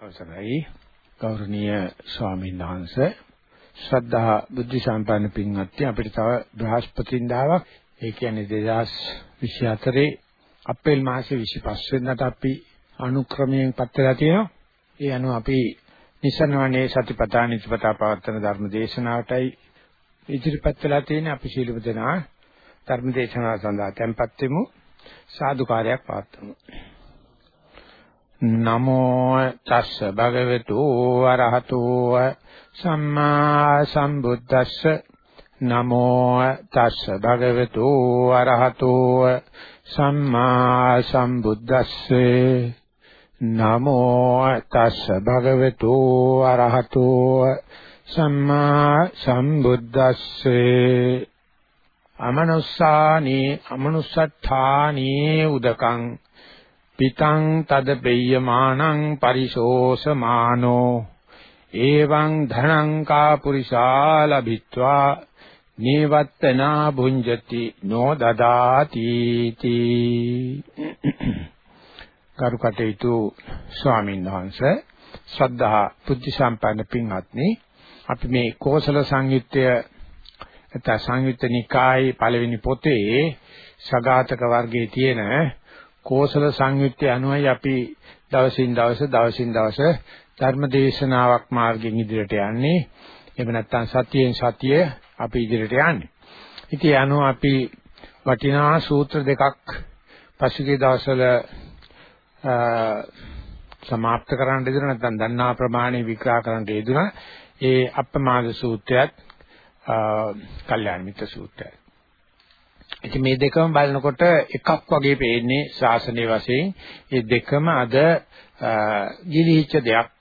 අවසරයි. ගෞරවනීය ස්වාමීන් වහන්සේ ශ්‍රද්ධා බුද්ධ සම්පන්න පින්වත්නි අපිට තව බ්‍රහස්පතින්දාවක්. ඒ කියන්නේ 2024 අප්‍රේල් මාසේ 25 වෙනිදාට අපි අනුක්‍රමයෙන් පත් වෙලා තියෙනවා. ඒ අනුව අපි නිසනවනේ සතිපතා නිතිපතා පවත්වන ධර්ම දේශනාවටයි ඉදිරිපත් වෙලා තියෙන්නේ. අපි ශීලව දෙනා ධර්ම දේශනාව සඳහා tempත් වෙමු. සාදුකාරයක් පවත්වමු. නමෝ තස්ස භගවතු අරහතෝ සම්මා සම්බුද්දස්ස. නමෝ තස්ස භගවතු අරහතෝ සම්මා සම්බුද්දස්සේ. නමෝ තස්ස භගවතු අරහතෝ සම්මා සම්බුද්දස්සේ. අමනුස්සානි අමනුස්සත්ථානි උදකං. පිතං තද පෙය්‍යමානං පරිශෝසමානෝ එවං ධනං කා පුරිසා ලබිත්වා නේවත්තනා භුංජති නෝ දදාති තී. කරුකටේතු ස්වාමීන් වහන්සේ ශ්‍රද්ධා බුද්ධ සම්පන්න පින්වත්නි අපි මේ කෝසල සංයුත්තය නැත්නම් සංයුත්ත නිකායේ පළවෙනි පොතේ සගාතක වර්ගයේ තියෙන කෝසල සංයුත්තේ අනුවයි අපි දවසින් දවස දවසින් දවස ධර්ම දේශනාවක් මාර්ගෙන් ඉදිරියට යන්නේ. එහෙම නැත්නම් සතියෙන් සතිය අපි ඉදිරියට යන්නේ. ඉතින් අනුව අපි වටිනා සූත්‍ර දෙකක් පසුගිය දවස්වල සමාප්ත කරන්න ඉදිරිය නැත්නම් දන්නා ප්‍රමාණය විග්‍රහ කරන්න යෙදුනා. ඒ අප්‍රමාද සූත්‍රයත් කල්යාණ මිත්‍ර සූත්‍රයත්. ඉතින් මේ දෙකම බලනකොට එකක් වගේ පේන්නේ ශාසනීය වශයෙන්. මේ දෙකම අද ගිලිහිච්ච දෙයක්.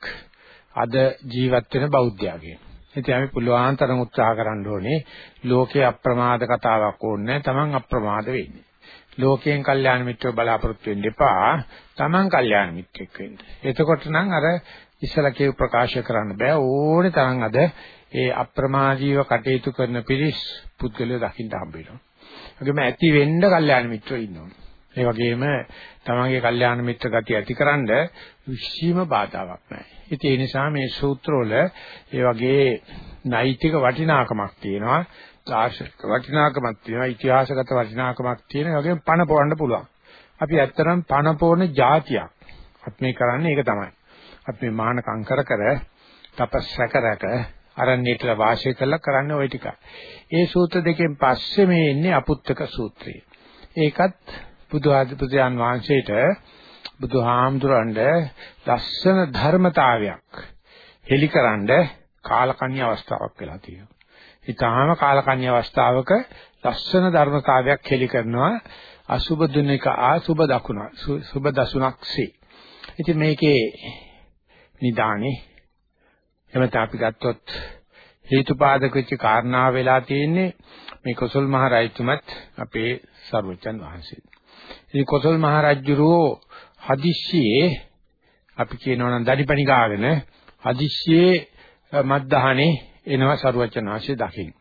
අද ජීවත් වෙන බෞද්ධයාගේ. ඉතින් අපි පුළුවන් තරම් උත්සාහ කරන්න ඕනේ ලෝකේ අප්‍රමාද කතාවක් ඕනේ තමන් අප්‍රමාද වෙන්නේ. ලෝකයෙන් කල්යාණ මිත්‍රව බලාපොරොත්තු වෙන්න එපා. තමන් කල්යාණ මිත්‍රෙක් වෙන්න. එතකොට නම් අර ඉස්සලා කියු ප්‍රකාශ කරන්න බෑ ඕනේ තරම් අද ඒ අප්‍රමාදීව කටයුතු කරන පිරිස් පුද්ගලයෝ දකින්න හම්බ වෙනවා. වගේම ඇති වෙන්න කල්යාණ මිත්‍රයෝ ඉන්නවා. ඒ වගේම තමන්ගේ කල්යාණ මිත්‍ර ගතිය ඇතිකරනද විශ්ීම බාධාවක් නැහැ. ඉතින් ඒ නිසා මේ සූත්‍රවල ඒ වගේ නෛතික වටිනාකමක් තියෙනවා. දාර්ශනික වටිනාකමක් තියෙනවා. ඉතිහාසගත වටිනාකමක් තියෙනවා. ඒ වගේම පණ පොවන්න පුළුවන්. අපි ඇත්තටම පණ පොවන જાතියක්. අපි මේ කරන්නේ ඒක තමයි. අපි මේ මානකම් කර කර තපස් රැක අරණ්‍යයට වාසය කළා කරන්නේ ওই ටික. ඒ සූත්‍ර දෙකෙන් පස්සේ මේ එන්නේ අපුත්තක සූත්‍රය. ඒකත් බුදුආදිපුත්‍රයන් වහන්සේට බුදුහාමුදුරන්ට ලස්සන ධර්මතාවයක් හෙලිකරනද කාලකන්‍ය අවස්ථාවක් වෙලා තියෙනවා. ඊටාම කාලකන්‍ය අවස්ථාවක ලස්සන ධර්මතාවයක් හෙලි කරනවා අසුබ දුනික ආසුබ දකුණ සුබ දසුණක්සේ. ඉතින් මේකේ නිදානේ එමෙත අපි ගත්තොත් හේතුපාදක වෙච්ච කාරණා වෙලා තියෙන්නේ මේ කොසල් මහ රජතුමත් අපේ සර්වචන් වහන්සේ. ඉතින් කොසල් මහ රජුරෝ හදිස්සියේ අපි කියනවා නම් දඩිපණි ගාගෙන හදිස්සියේ මද්දහනේ එනවා සර්වචන් වහන්සේ දකින්න.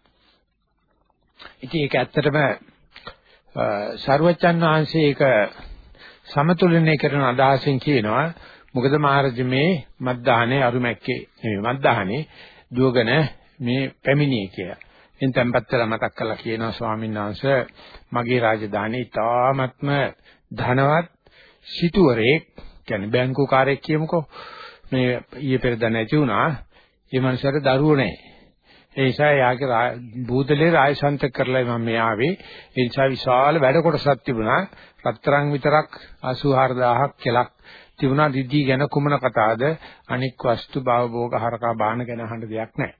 ඉතින් ඒක ඇත්තටම සර්වචන් වහන්සේ ඒක සමතුලනය කරන අදහසෙන් කියනවා මොකද මහරජ මේ මද්දාහනේ අරුමැක්කේ නෙමෙයි මද්දාහනේ දුවගෙන මේ පැමිණියේ කියලා. එන් tempත් කරලා මතක් කරලා කියනවා ස්වාමීන් වහන්සේ මගේ රාජධානිය ඉතාමත්ම ධනවත් සිටුවරේ කියන්නේ බැංකු කාර්යයක් කියමුකෝ මේ ඊයේ පෙරද නැති වුණා. ඒ මනුස්සයාට දරුවෝ නැහැ. ඒ නිසා යාගේ බූදලේ රායසන්ත කරලා මම මේ ආවේ. ඒ නිසා විශාල වැඩ කොටසක් තිබුණා. රත්තරන් විතරක් 84000ක් කෙලක් තිබුණා දිදී ගැන කුමන කතාවද අනික් වස්තු භවභෝග හරකා බාහන ගැන අහන්න දෙයක් නැහැ.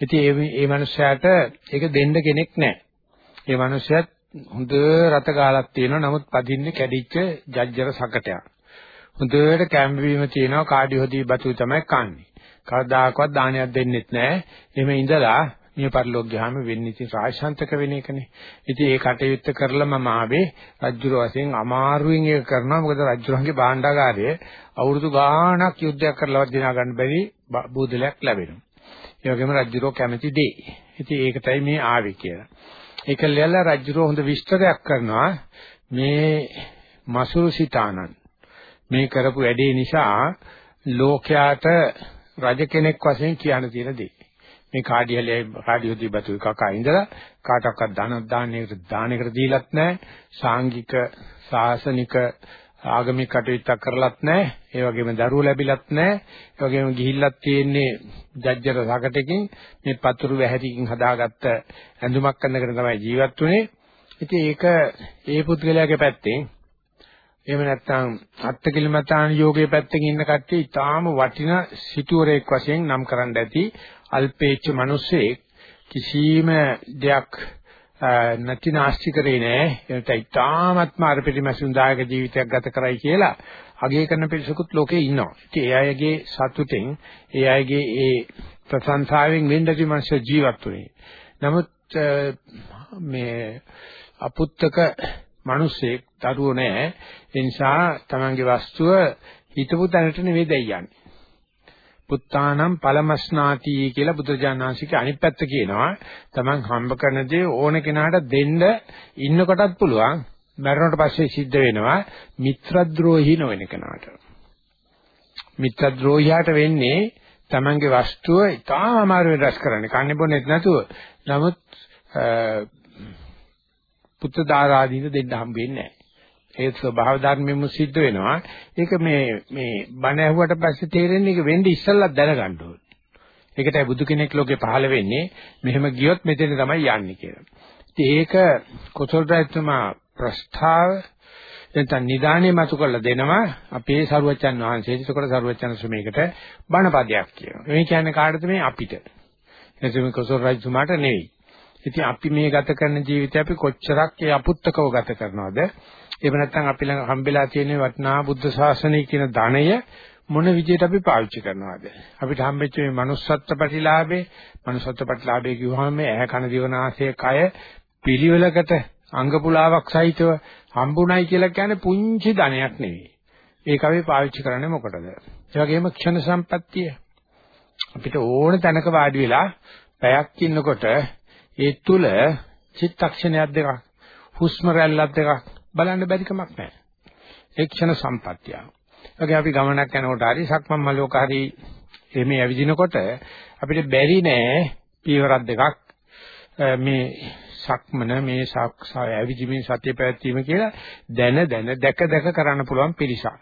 ඉතින් ඒ මේ මනුස්සයාට ඒක දෙන්න කෙනෙක් නැහැ. ඒ මනුස්සයාත් හොඳ රත ගාලක් තියෙනවා නමුත් පදින්නේ කැඩිච්ච ජජ්ජර සකටයක්. හොඳට කැම්බීම තියෙනවා කාඩියෝදී බතු තමයි කන්නේ. කවදාකවත් දානයක් දෙන්නෙත් නැහැ. එහෙම ඉඳලා මිය පරලෝක ගියාම වෙන්නේ ඉතින් රාජසන්තක වෙන එකනේ. ඉතින් ඒ කටයුත්ත කරලා මම ආවේ රජුර වශයෙන් අමාරුවෙන් ඒක කරනවා. මොකද රජුරන්ගේ භාණ්ඩාගාරය අවුරුදු ගාණක් යුද්ධයක් කරලවත් දිනා ගන්න බැරි බූදලයක් ලැබෙනවා. ඒ වගේම රජුරෝ කැමති දෙයි. ඉතින් ඒකටයි මේ ආවේ කියලා. ඒක ලැබලා රජුරෝ හොඳ විස්තරයක් කරනවා මේ මසුරු සිතානන් මේ කරපු වැඩේ නිසා ලෝකයාට රජ කෙනෙක් වශයෙන් කියන්න තියෙන දේ. මේ කාඩියලේ කාඩියෝදී බතු කකා ඉඳලා කාටවත් දානක් දාන්නේකට දානයකට දීලත් නැහැ. සාංගික සාසනික ආගමික කටයුත්තක් කරලත් නැහැ. ඒ වගේම දරුවෝ ලැබිලත් නැහැ. ඒ වගේම ගිහිල්ලත් තියෙන්නේ ජජ්ජර සකටකින් මේ පතුරු වැහැටිකින් හදාගත්ත ඇඳුමක් අඳගෙන තමයි ජීවත් වුනේ. ඉතින් ඒක ඒ පුද්ගලයාගේ පැත්තෙන් එහෙම නැත්නම් අත්තිකිලමතාන යෝගයේ පැත්තකින් ඉන්න කට්ටිය ඊටාම වටින සිටුවරයෙක් වශයෙන් නම් කරන්න ඇති අල්පේච්ච මිනිස්සෙක් කිසිම දෙයක් නැති නාස්ති කරේ නෑ එනට ඊටාමත්ම අර පිටිමැසුන් දායක ජීවිතයක් ගත කරයි කියලා අගය කරන පිරිසකුත් ලෝකේ ඉන්නවා. ඉතින් ඒ අයගේ සතුටෙන් ඒ අයගේ ඒ ප්‍රශංසාවෙන් වෙන්නදි මනුෂ්‍ය ජීවත් වෙන්නේ. නමුත් මේ අපුත්තක මිනිස්සෙක් දරුවෝ නැහැ. ඒ නිසා තමන්ගේ වස්තුව හිතපු තැනට නෙවෙයි දෙයයන්නේ. පුත්තානම් පලමස්නාති කියලා බුදුජානනාංශිකේ අනිත් පැත්ත කියනවා. තමන් හම්බ කරන දේ ඕන කෙනාට දෙන්න ඉන්නකොටත් පුළුවන්. මරණයට පස්සේ සිද්ධ වෙනවා මිත්‍රද්‍රෝහී නොවන කෙනාට. මිත්‍රද්‍රෝහියාට වෙන්නේ තමන්ගේ වස්තුව ඉතාම අමාරුවෙන් රැස් කරන්නේ. කන්නේ බොන්නේත් නැතුව. නමුත් පුත්‍ර දාරාදීන දෙන්න හම්බ වෙන්නේ නැහැ. ඒ ස්වභාව ධර්මෙම සිද්ධ වෙනවා. ඒක මේ මේ බණ ඇහුවට පස්සේ තේරෙන්නේ ඒක වෙන්නේ ඉස්සල්ලා දැනගන්න ඕනේ. ඒකටයි බුදු කෙනෙක් ලෝකේ පහළ වෙන්නේ මෙහෙම ගියොත් මෙතන තමයි යන්නේ කියලා. ඉතින් ඒක කොසල් රජතුමා ප්‍රස්තාව නැත්නම් නිදානේ මතු කරලා දෙනවා අපේ සරුවච්චන් වහන්සේ. ඒකට සරුවච්චන් සුමේකට බණපදයක් කියනවා. මේ කියන්නේ කාටද මේ අපිට. එතෙම කොසල් රජතුමාට නෙවෙයි. ඉතින් අපි මේ ගත කරන ජීවිතය අපි කොච්චරක් ඒ අපුත්තකව ගත කරනවද? එහෙම නැත්නම් අපි ළඟ හම්බෙලා තියෙන වටිනා බුද්ධ ශාසනය කියන ධනය මොන විදිහට අපි පාවිච්චි කරනවද? අපිට හම්බෙච්ච මේ manussත්ත්ව ප්‍රතිලාභේ, manussත්ත්ව ප්‍රතිලාභේ කිව්වහම මේ ඇහැ කන දිව නාසය කය පිළිවෙලකට අංග පුලාවක් සහිතව හම්බුණයි කියලා කියන්නේ පුංචි ධනයක් නෙවෙයි. ඒක අපි පාවිච්චි කරන්නේ මොකටද? ඒ වගේම ක්ෂණ සම්පත්තිය. අපිට ඕන තැනක වාඩි වෙලා පැයක් ඉන්නකොට ඒ තුල චිත්තක්ෂණයක් දෙකක් හුස්ම රැල්ලක් දෙකක් බලන්න බැරි කමක් නැහැ. ඒ ක්ෂණ සම්පත්තිය. ඒකේ අපි ගමනක් යනකොට හරි සක්මන් මලෝක හරි එමේ ඇවිදිනකොට අපිට බැරි නෑ පීවරක් දෙකක් මේ සක්මන මේ සක්සය ඇවිදිමින් සතිය පැවැත්වීම කියලා දැන දැන දැක දැක කරන්න පුළුවන් පිරිසක්.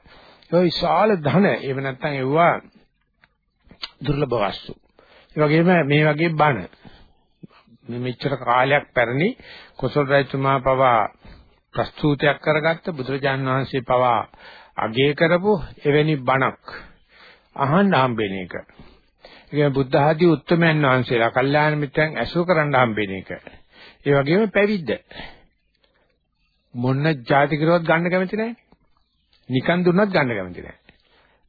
ඒ විශාල ධන එහෙම නැත්නම් ඒවා දුර්ලභ වස්තු. ඒ වගේම මේ වගේ බණ මෙච්චර කාලයක් පැරණි කොසල් රජතුමා පවා ප්‍රස්තුතයක් කරගත්ත බුදුරජාන් වහන්සේ පවා අගය කරපු එවැනි බණක් අහන්න හම්බෙන එක. ඒ බුද්ධ ආදී උත්තමයන් වහන්සේලා කල්යාණ මිත්‍රයන් ඇසුර කරන්න හම්බෙන එක. ඒ වගේම පැවිද්ද. මොන જાති කිරුවත් ගන්න කැමති නැහැ. නිකන් දුන්නත් ගන්න කැමති නැහැ.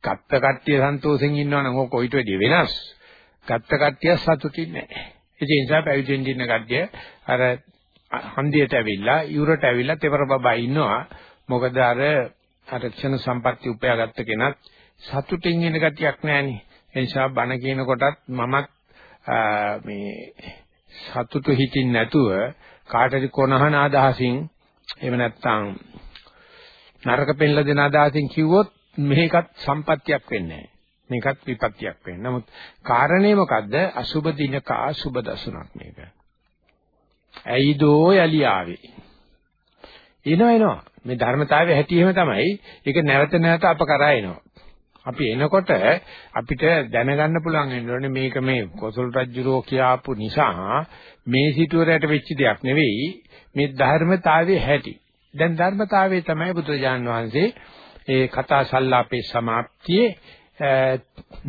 ගත්ත කට්ටිය සන්තෝෂෙන් ඉන්නවනම් ඕක කොයිට වැඩිය වෙනස්. ගත්ත කට්ටිය සතුටින් නැහැ. ඒ නිසා පැවිදෙන් ඉන්න කට්ටිය අර හන්දියට ඇවිල්ලා යුරට ඇවිල්ලා තෙවර බබා ඉන්නවා. මොකද අර ආරක්ෂණ සම්පatti උපයාගත්ත කෙනත් සතුටින් ඉන්න ගතියක් නැහෙනි. ඒ නිසා බණ කියන කොටත් මමත් මේ සතුටු හිතින් නැතුව කාටරි කොනහන අදහසින් එහෙම නැත්නම් නරක පෙන්ලා දෙන අදහසින් කිව්වොත් මේකත් සම්පත්තියක් වෙන්නේ නැහැ. මේකත් විපත්තියක් වෙන්නේ. නමුත් කාරණේ මොකද්ද? අසුබ දිනක අසුබ දසුණක් මේක. ඇයිදෝ යලි ආවේ. එනවා එනවා. මේ ධර්මතාවය හැටි එහෙම තමයි. ඒක නැවත නැවත අප කරා එනවා. අපි එනකොට අපිට දැනගන්න පුළුවන් වෙන්නේ මේක මේ කොසල් රජුරෝ කියාපු නිසා මේ සිටුවරයට වෙච්ච දෙයක් නෙවෙයි මේ ධර්මතාවයේ හැටි. දැන් ධර්මතාවයේ තමයි බුදුරජාන් වහන්සේ ඒ කතා සල්ලාපේ સમાප්තියේ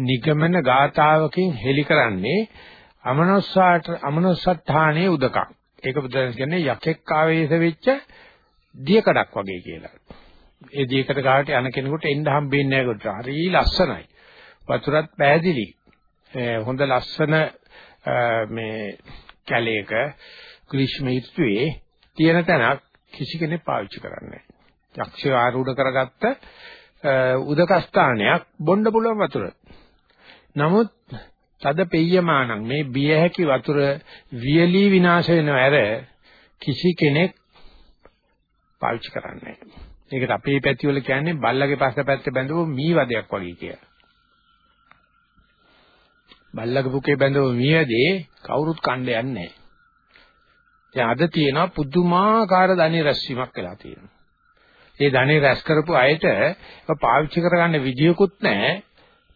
නිගමන ගාතාවකින් හෙලි කරන්නේ අමනස්සාට අමනස්සත්ථානේ උදකක්. ඒක බුදුන් කියන්නේ යකෙක් ආවේශ වෙච්ච දියකඩක් වගේ කියලා. ඒ දියකඩ ගාවට යන කෙනෙකුට එන්න හම්බෙන්නේ නැහැ කොට. හරි ලස්සනයි. වතුරත් පෑදිලි. හොඳ ලස්සන මේ කැලේක ග්‍රීෂ්ම ඍතුවේ තියෙන තැනක් කිසි කෙනෙක් පාවිච්චි කරන්නේ නැහැ. යක්ෂය ආරූඪ කරගත්ත උදක ස්ථානයක් බොන්න පුළුවන් වතුර. නමුත් තද පෙය්‍යමානං මේ බිය හැකි වතුර වියලී විනාශ වෙනව ඇර කිසි කෙනෙක් පාවිච්චි කරන්නේ නැහැ. ඒකට අපේ පැතිවල කියන්නේ බල්ලගේ පස්ස පැත්තේ බැඳපු මී වදයක් වගේ කියලා. බල්ලගේ පුකේ බැඳව මියදී කවුරුත් කණ්ඩ යන්නේ නැහැ. දැන් අද තියෙනවා පුදුමාකාර ධනෙ රැස්වීමක් වෙලා තියෙනවා. ඒ ධනෙ රැස් කරපු අයට පාවිච්චි කරගන්න විදියකුත් නැහැ.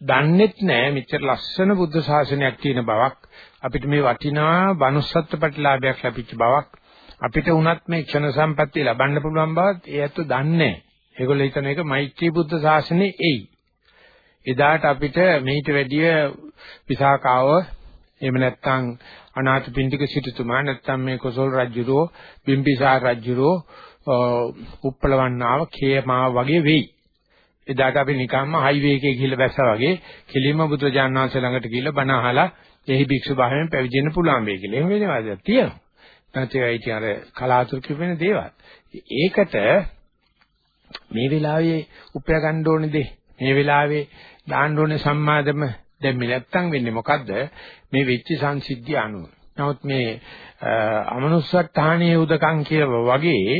දන්නෙත් නැහැ මෙච්චර ලස්සන බුද්ධ ශාසනයක් තියෙන බවක් අපිට මේ වටිනා බනුස්සත්ත්ව ප්‍රතිලාභයක් ලැබිච්ච බවක් අපිට උනත් මේ ක්ෂණ සම්පත්තිය ලබන්න පුළුවන් බවත් ඒ ඇත්ත දන්නේ නැහැ. ඒගොල්ලෝ හිතන එක මෛත්‍රී බුද්ධ ශාසනේ එයි. එදාට අපිට මේිට වැඩිය විසාකාව එහෙම නැත්නම් අනාථපිණ්ඩික සිටුතුමා නැත්නම් මේ කොසල් රජුරෝ බිම්බිසාර රජුරෝ උප්පලවන්නාව කේමා වගේ වෙයි. එදාට අපි නිකම්ම හයිවේ එකේ ගිහිල්ලා බැස්සා වගේ කෙලින්ම බුදුරජාණන් වහන්සේ ළඟට ගිහිල්ලා බණ අහලා එහි භික්ෂු භාවයෙන් පැවිදෙන්න පුළුවන් වෙයි කියලා. එහෙම වෙනවද තියෙනවා. නැත්නම් ඒයි අර කලාතුරකින් වෙන දේවල්. ඒකට මේ වෙලාවේ උපය ගන්න ඕනේ දේ. මේ වෙලාවේ දාන්න ඕනේ සම්මාදම දැන් මේ නැත්තම් වෙන්නේ මොකද්ද? මේ වෙච්ච සංසිද්ධිය අනුව. නමුත් මේ අමනුස්සත්හානිය උදකම් කියව වගේ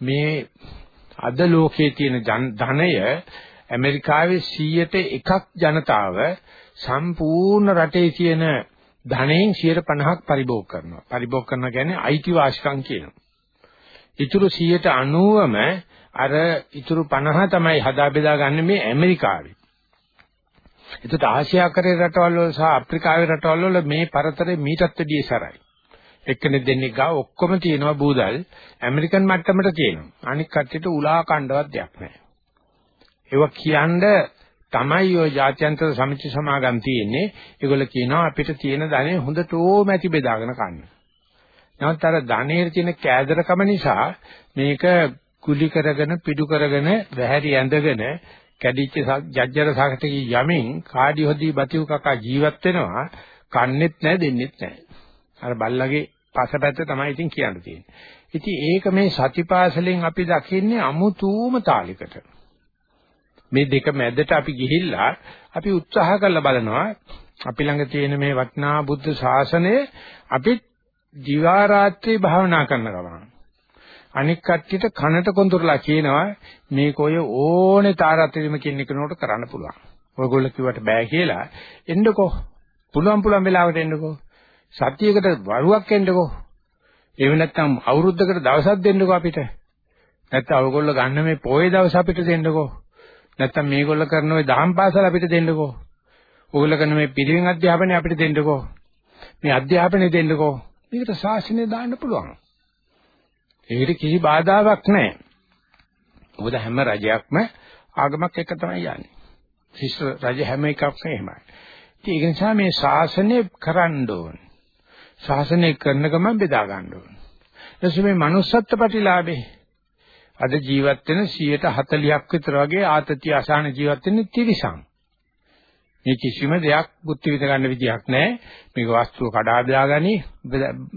මේ අද ලෝකයේ තියෙන ධනය ඇමරිකාවේ 100ට එකක් ජනතාව සම්පූර්ණ රටේ තියෙන ධනයෙන් 50ක් පරිභෝග කරනවා. පරිභෝග කරනවා කියන්නේ අයිතිවාසිකම් කියනවා. ඊටු 190ම අර ඊටු 50 තමයි හදා බෙදා ගන්න මේ ඇමරිකාවේ. ඒකට ආසියාකරේ රටවල් වල සහ අප්‍රිකාවේ රටවල් වල මේ පරතරේ මීටත් වැඩිය සරයි. එක්කෙනෙක් දෙන්නෙක් ගාව ඔක්කොම තියෙනවා බූදල් ඇමරිකන් මට්ටමට තියෙනවා. අනික කට්ටියට උලා කණ්ඩවත් දෙයක් නැහැ. ඒවා කියන්නේ තමයි ඔය ජාත්‍යන්තර සමිති සමාගම් තියෙන්නේ. ඒගොල්ලෝ කියනවා අපිට තියෙන ධනෙ හොඳටම ඇති බෙදාගෙන කන්න. නමුත් අර ධනෙට තියෙන කෑදරකම නිසා මේක කුලි කරගෙන පිටු කරගෙන වැහැරි ඇඳගෙන කැඩිච්ච ජජ්ජර සාකටකී යමින් කාඩි හොදි බතිව් කකා ජීවත් වෙනවා කන්නෙත් නැහැ දෙන්නෙත් නැහැ. අර බල්ලගේ පසපැත්ත තමයි ඉතින් කියන්න තියෙන්නේ. ඉතින් ඒක මේ සතිපාසලෙන් අපි දකින්නේ අමුතුම තාලයකට. මේ දෙක මැදට අපි ගිහිල්ලා අපි උත්සාහ කරලා බලනවා අපි ළඟ තියෙන මේ වටිනා බුද්ධ ශාසනය අපි දිවා රාත්‍රී භාවනා කරන ගමන. අනික් කට්ටියට කනට කොඳුරලා කියනවා මේක ඔය ඕනේ තාරාතිරම කියන කෙනෙකුට කරන්න පුළුවන්. ඔයගොල්ලෝ කිව්වට බෑ කියලා එන්නකෝ. පුළුවන් පුළුවන් වෙලාවට එන්නකෝ. සතියකට වරුවක් එන්නකෝ. එහෙම නැත්නම් අවුරුද්දකට දවසක් දෙන්නකෝ අපිට. නැත්නම් ඔයගොල්ලෝ ගන්න මේ පොයේ දවස් අපිට දෙන්නකෝ. නැත්තම් මේගොල්ල කරන ওই දහම් පාසල අපිට දෙන්නකෝ. ඕගොල්ලෝ කරන මේ පිරිවෙන් අධ්‍යාපනය අපිට දෙන්නකෝ. මේ අධ්‍යාපනය දෙන්නකෝ. මේකට ශාසනය දාන්න පුළුවන්. ඒකට කිසි බාධාවක් නැහැ. මොකද හැම රජයක්ම ආගමක් එක තමයි යන්නේ. ශිෂ්ට රජ හැම එකක්ම එහෙමයි. ඉතින් ඒක නිසා මේ ශාසනය කරන්න ඕන. ශාසනය කරන ගමන් බෙදා ගන්න ඕන. ඊට මේ manussත්ත්ව ප්‍රතිලාභේ අද ජීවත් වෙන 140ක් විතර වගේ ආතතිය අසහන ජීවත් වෙන්නේ තිරිසන්. මේ කිසිම දෙයක් බුද්ධි විද ගන්න විදියක් නැහැ. මේක වස්තුව කඩා දාගනි,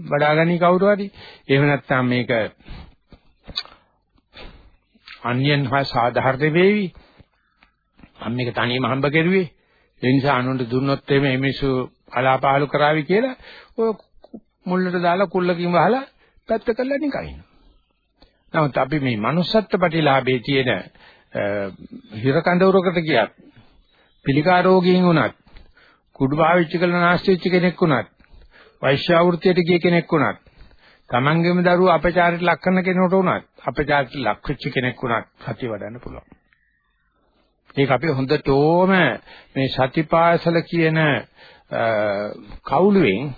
වඩාගනි කවුරු හරි. එහෙම නැත්නම් මේක අන්‍යයන් හා සාධාරණ වේවි. මම මේක තනියම හම්බ කරුවේ. ඒ නිසා අනුන්ට දුන්නොත් එimhe මිසු අලාපාලු කරાવી කියලා ඔය මුල්ලට දාලා කුල්ලකින් වහලා පැත්ත කළා නිකන් ඉන්නවා. නමුත් අපි මේ manussත්ත්ව ප්‍රතිලාභයේ තියෙන හිර කඳවුරකට ගියත් පිළිකා රෝගීන් වුණත් කුඩු පාවිච්චි කරන නාස්ති වෙච්ච කෙනෙක් වුණත් වෛශ්‍යාවෘතියට ගිය කෙනෙක් වුණත් තමන්ගේම දරුවෝ අපචාරයට ලක් කරන කෙනෙකුට වුණත් අපචාරයට ලක් වෙච්ච කෙනෙක් වුණත් සතිය වඩන්න පුළුවන්. ඒක අපි හොඳටම මේ සතිපාසල කියන කවුළුවෙන්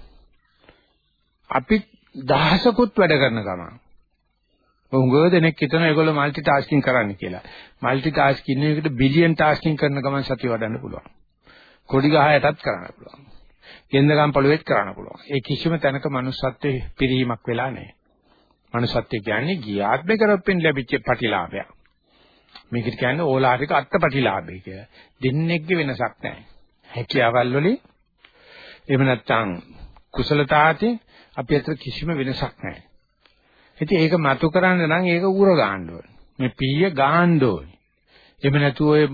අපි දහසකුත් වැඩ කරන ගමන් උංගෝ දෙනෙක් හිතන ඒගොල්ලෝ মালටි ටාස්කින් කරන්න කියලා. মালටි ටාස්කින් එකට බිලියන් ටාස්කින් කරන ගමන් සතිය වඩන්න පුළුවන්. කොඩි ගහ යටත් කරන්න පුළුවන්. ගෙන්දගම් පළුවෙත් කරන්න පුළුවන්. ඒ කිසිම තැනක manussත්වයේ පිරීමක් වෙලා නැහැ. manussත්වය කියන්නේ ගියාත්මේ කරපෙන් ලැබිච්ච ප්‍රතිලාභය. මේකට කියන්නේ ඕලාරික අත්පටිලාභය කියලා. දෙන්නේක්ගේ වෙනසක් නැහැ. හැකියාවල් වලින් එහෙම නැත්නම් කුසලතාවතේ අපි අතර කිසිම වෙනසක් නැහැ. ඉතින් ඒක මතු කරන්න නම් ඒක උර ගන්න ඕනේ. මේ පීය ගාන්න ඕනේ. එහෙම නැතුව ඔය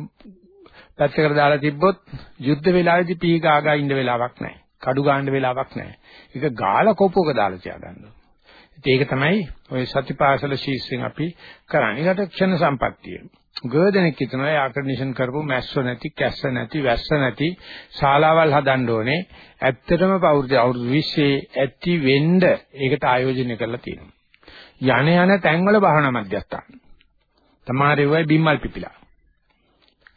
පැත්තකට දාලා තිබ්බොත් යුද්ධ වෙලාවේදී පී ගාගා ඉන්න වෙලාවක් නැහැ. කඩු ගන්න වෙලාවක් නැහැ. ඒක ගාලා කොපුවක දාලා තියාගන්න ඕනේ. ඒක තමයි ඔය සතිපාසල ශීර්ෂයෙන් අපි කරන්නේ. ඊට ක්ෂණ සම්පත්තිය. ගොඩනෙක් හිතනවා එයා කන්ඩිෂන් කරපු මැස්සෝ නැති, කැස්ස නැති, වැස්ස නැති ශාලාවල් හදන්න ඕනේ. ඇත්තටම අවුරුදු අවුරුදු 20 ඇති වෙන්න ඒකට ආයෝජනය කරලා තියෙනවා. යන යන තැන්වල භාවනා මධ්‍යස්ථාන. තමාරේ වෙයි බිම්මල් පිපිලා.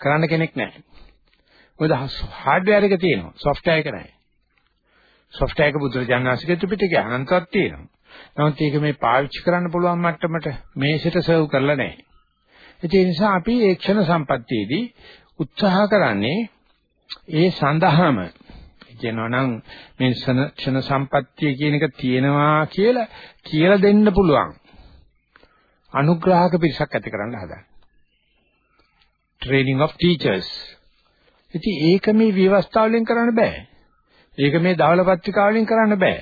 කරන්න කෙනෙක් නැහැ. මොකද හાર્ඩ්වෙයාර් එක තියෙනවා, සොෆ්ට්වෙයාර් එක නැහැ. සොෆ්ට්වෙයාර් එක බුදුරජාණන්සේගේ ත්‍රිපිටකේ අනන්තවත් තියෙනවා. නමුත් ඒක මේ පාවිච්චි කරන්න පුළුවන් මට්ටමට මේසෙට සර්ව් කරලා නැහැ. ඒ නිසා අපි ඒ ක්ෂණ සම්පත්තියේදී උත්සාහ කරන්නේ ඒ සඳහාම කියනවා නම් මේ ක්ෂණ සම්පත්තිය කියන එක තියෙනවා කියලා කියලා දෙන්න පුළුවන් අනුග්‍රහක පිරිසක් ඇති කරන්න හදන්නේ. training of teachers. ඉතින් ඒක මේ ව්‍යවස්ථාවලින් කරන්න බෑ. ඒක මේ දවල පත්‍රිකාවලින් කරන්න බෑ.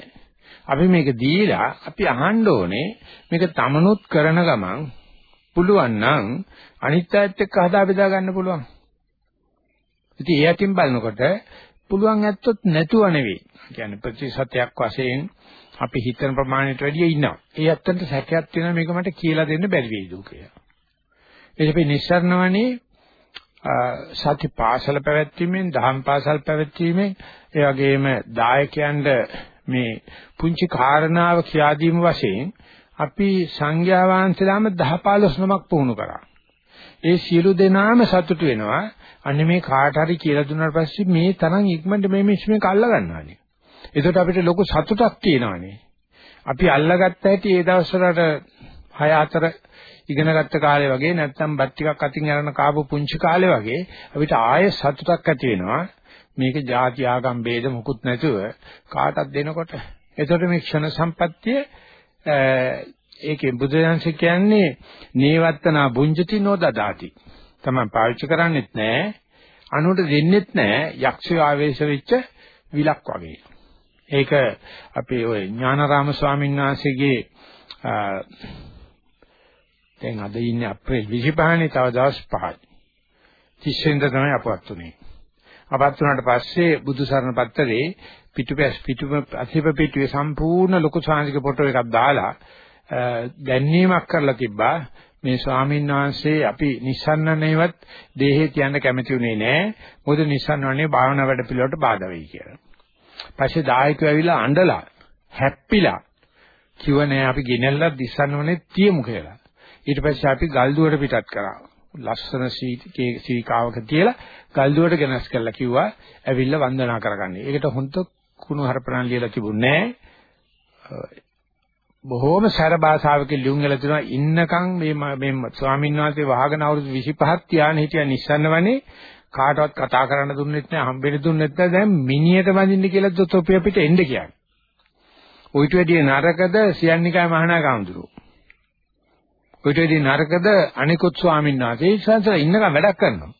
අපි මේක දීලා අපි අහන්න ඕනේ මේක තමනුත් කරන ගමන් පුළුවන් නම් අනිත් අයත් එක්ක හදා බෙදා ගන්න පුළුවන්. ඉතින් ඒ අතින් බලනකොට පුළුවන් ඇත්තොත් නැතුව නෙවෙයි. කියන්නේ ප්‍රතිශතයක් වශයෙන් අපි හිතන ප්‍රමාණයට වැඩිය ඉන්නවා. ඒ ඇත්තන්ට සැකයක් තියෙනවා මේක මට කියලා දෙන්න බැරි වෙයිද කියලා. එනිසා නිස්සාරණවනේ සති පාසල පැවැත්වීමෙන් දහම් පාසල් පැවැත්වීමෙන් ඒ වගේම දායකයන්ට මේ පුංචි කාරණාව කියා දීම වශයෙන් අපි සංඝයා වහන්සේලාම 10 15 නමක් පුහුණු කරා. ඒ සියලු දෙනාම සතුටු වෙනවා. අන්නේ මේ කාට හරි කියලා දුන්නාට පස්සේ මේ තරම් ඉක්මනට මේ මිනිස්සු මේක අල්ලා ගන්නවානේ. ඒකට අපිට ලොකු සතුටක් තියෙනවානේ. අපි අල්ලාගත්ත හැටි ඒ දවස්වලට 6 4 ඉගෙන ගත්ත කාලේ වගේ නැත්නම් බත් ටිකක් අතින් අරන කාපු පුංචි කාලේ වගේ අපිට ආයෙ සතුටක් ඇති වෙනවා. මේක ಜಾති ආගම් ભેද මුකුත් නැතුව කාටත් දෙනකොට. ඒතකොට මේ ක්ෂණ සම්පත්තිය ඒකේ බුදුදහම කියන්නේ නේවත්තනා බුඤ්ජති නොදදාති. තමයි පාවිච්චි කරන්නේත් නැහැ. අනුන්ට දෙන්නෙත් නැහැ. යක්ෂය ආවේශ වෙච්ච විලක් වගේ. ඒක අපේ ওই ඥානාරාම ස්වාමීන් වහන්සේගේ දැන් අද ඉන්නේ අප්‍රේල් 25 නේ තව දවස් 5යි. 30 වෙනිදා තමයි අපවත් උනේ. අපවත් වුණාට පස්සේ බුදු සරණ පත්තරේ පිටුපැස් පිටුම අසිප පිටුවේ සම්පූර්ණ ලොකු සාංශික ෆොටෝ එකක් දාලා දැන්නීමක් කරලා තිබ්බා මේ ස්වාමීන් වහන්සේ අපි නිස්සන්නනේවත් දේහේ තියන්න කැමති උනේ නෑ මොකද නිස්සන්නවන්නේ භාවනා වැඩ පිළිවෙලට බාධා වෙයි කියලා. පස්සේ දායකයෝ ඇවිල්ලා අඬලා හැප්පිලා කිව්ව නෑ අපි ගෙනල්ලා නිස්සන්නවනේ තියමු කියලා. ඊට පස්සේ අපි ගල්දුවට පිටත් කරා. ලස්සන සීකාවක තියලා ගල්දුවට ගෙනස් කරලා කිව්වා ඇවිල්ලා වන්දනා කරගන්න. ඒකට හොන්ත කුණු හරපණන් ලියලා තිබුණේ නෑ. බොහෝම සැර භාෂාවකින් ලියුම් වෙලා තියෙනවා ඉන්නකම් මේ මේ ස්වාමීන් වහන්සේ වහගෙන අවුරුදු 25ක් තියාන හිටියා නිස්සන්නවනේ කාටවත් කතා කරන්න දුන්නෙත් නැහැ හම්බෙන්න දුන්නෙත් නැහැ දැන් මිනියට වඳින්න කියලා දොතෝපිය අපිට එන්න කියන්නේ. ඔයිට වැඩිය නරකද සියන්නිකයි මහානාගාමඳුරෝ. ඔයිට වැඩිය නරකද අනිකුත් ස්වාමීන් වහන්සේ ඒ සංසාර ඉන්නකම් වැඩක් කරනවා.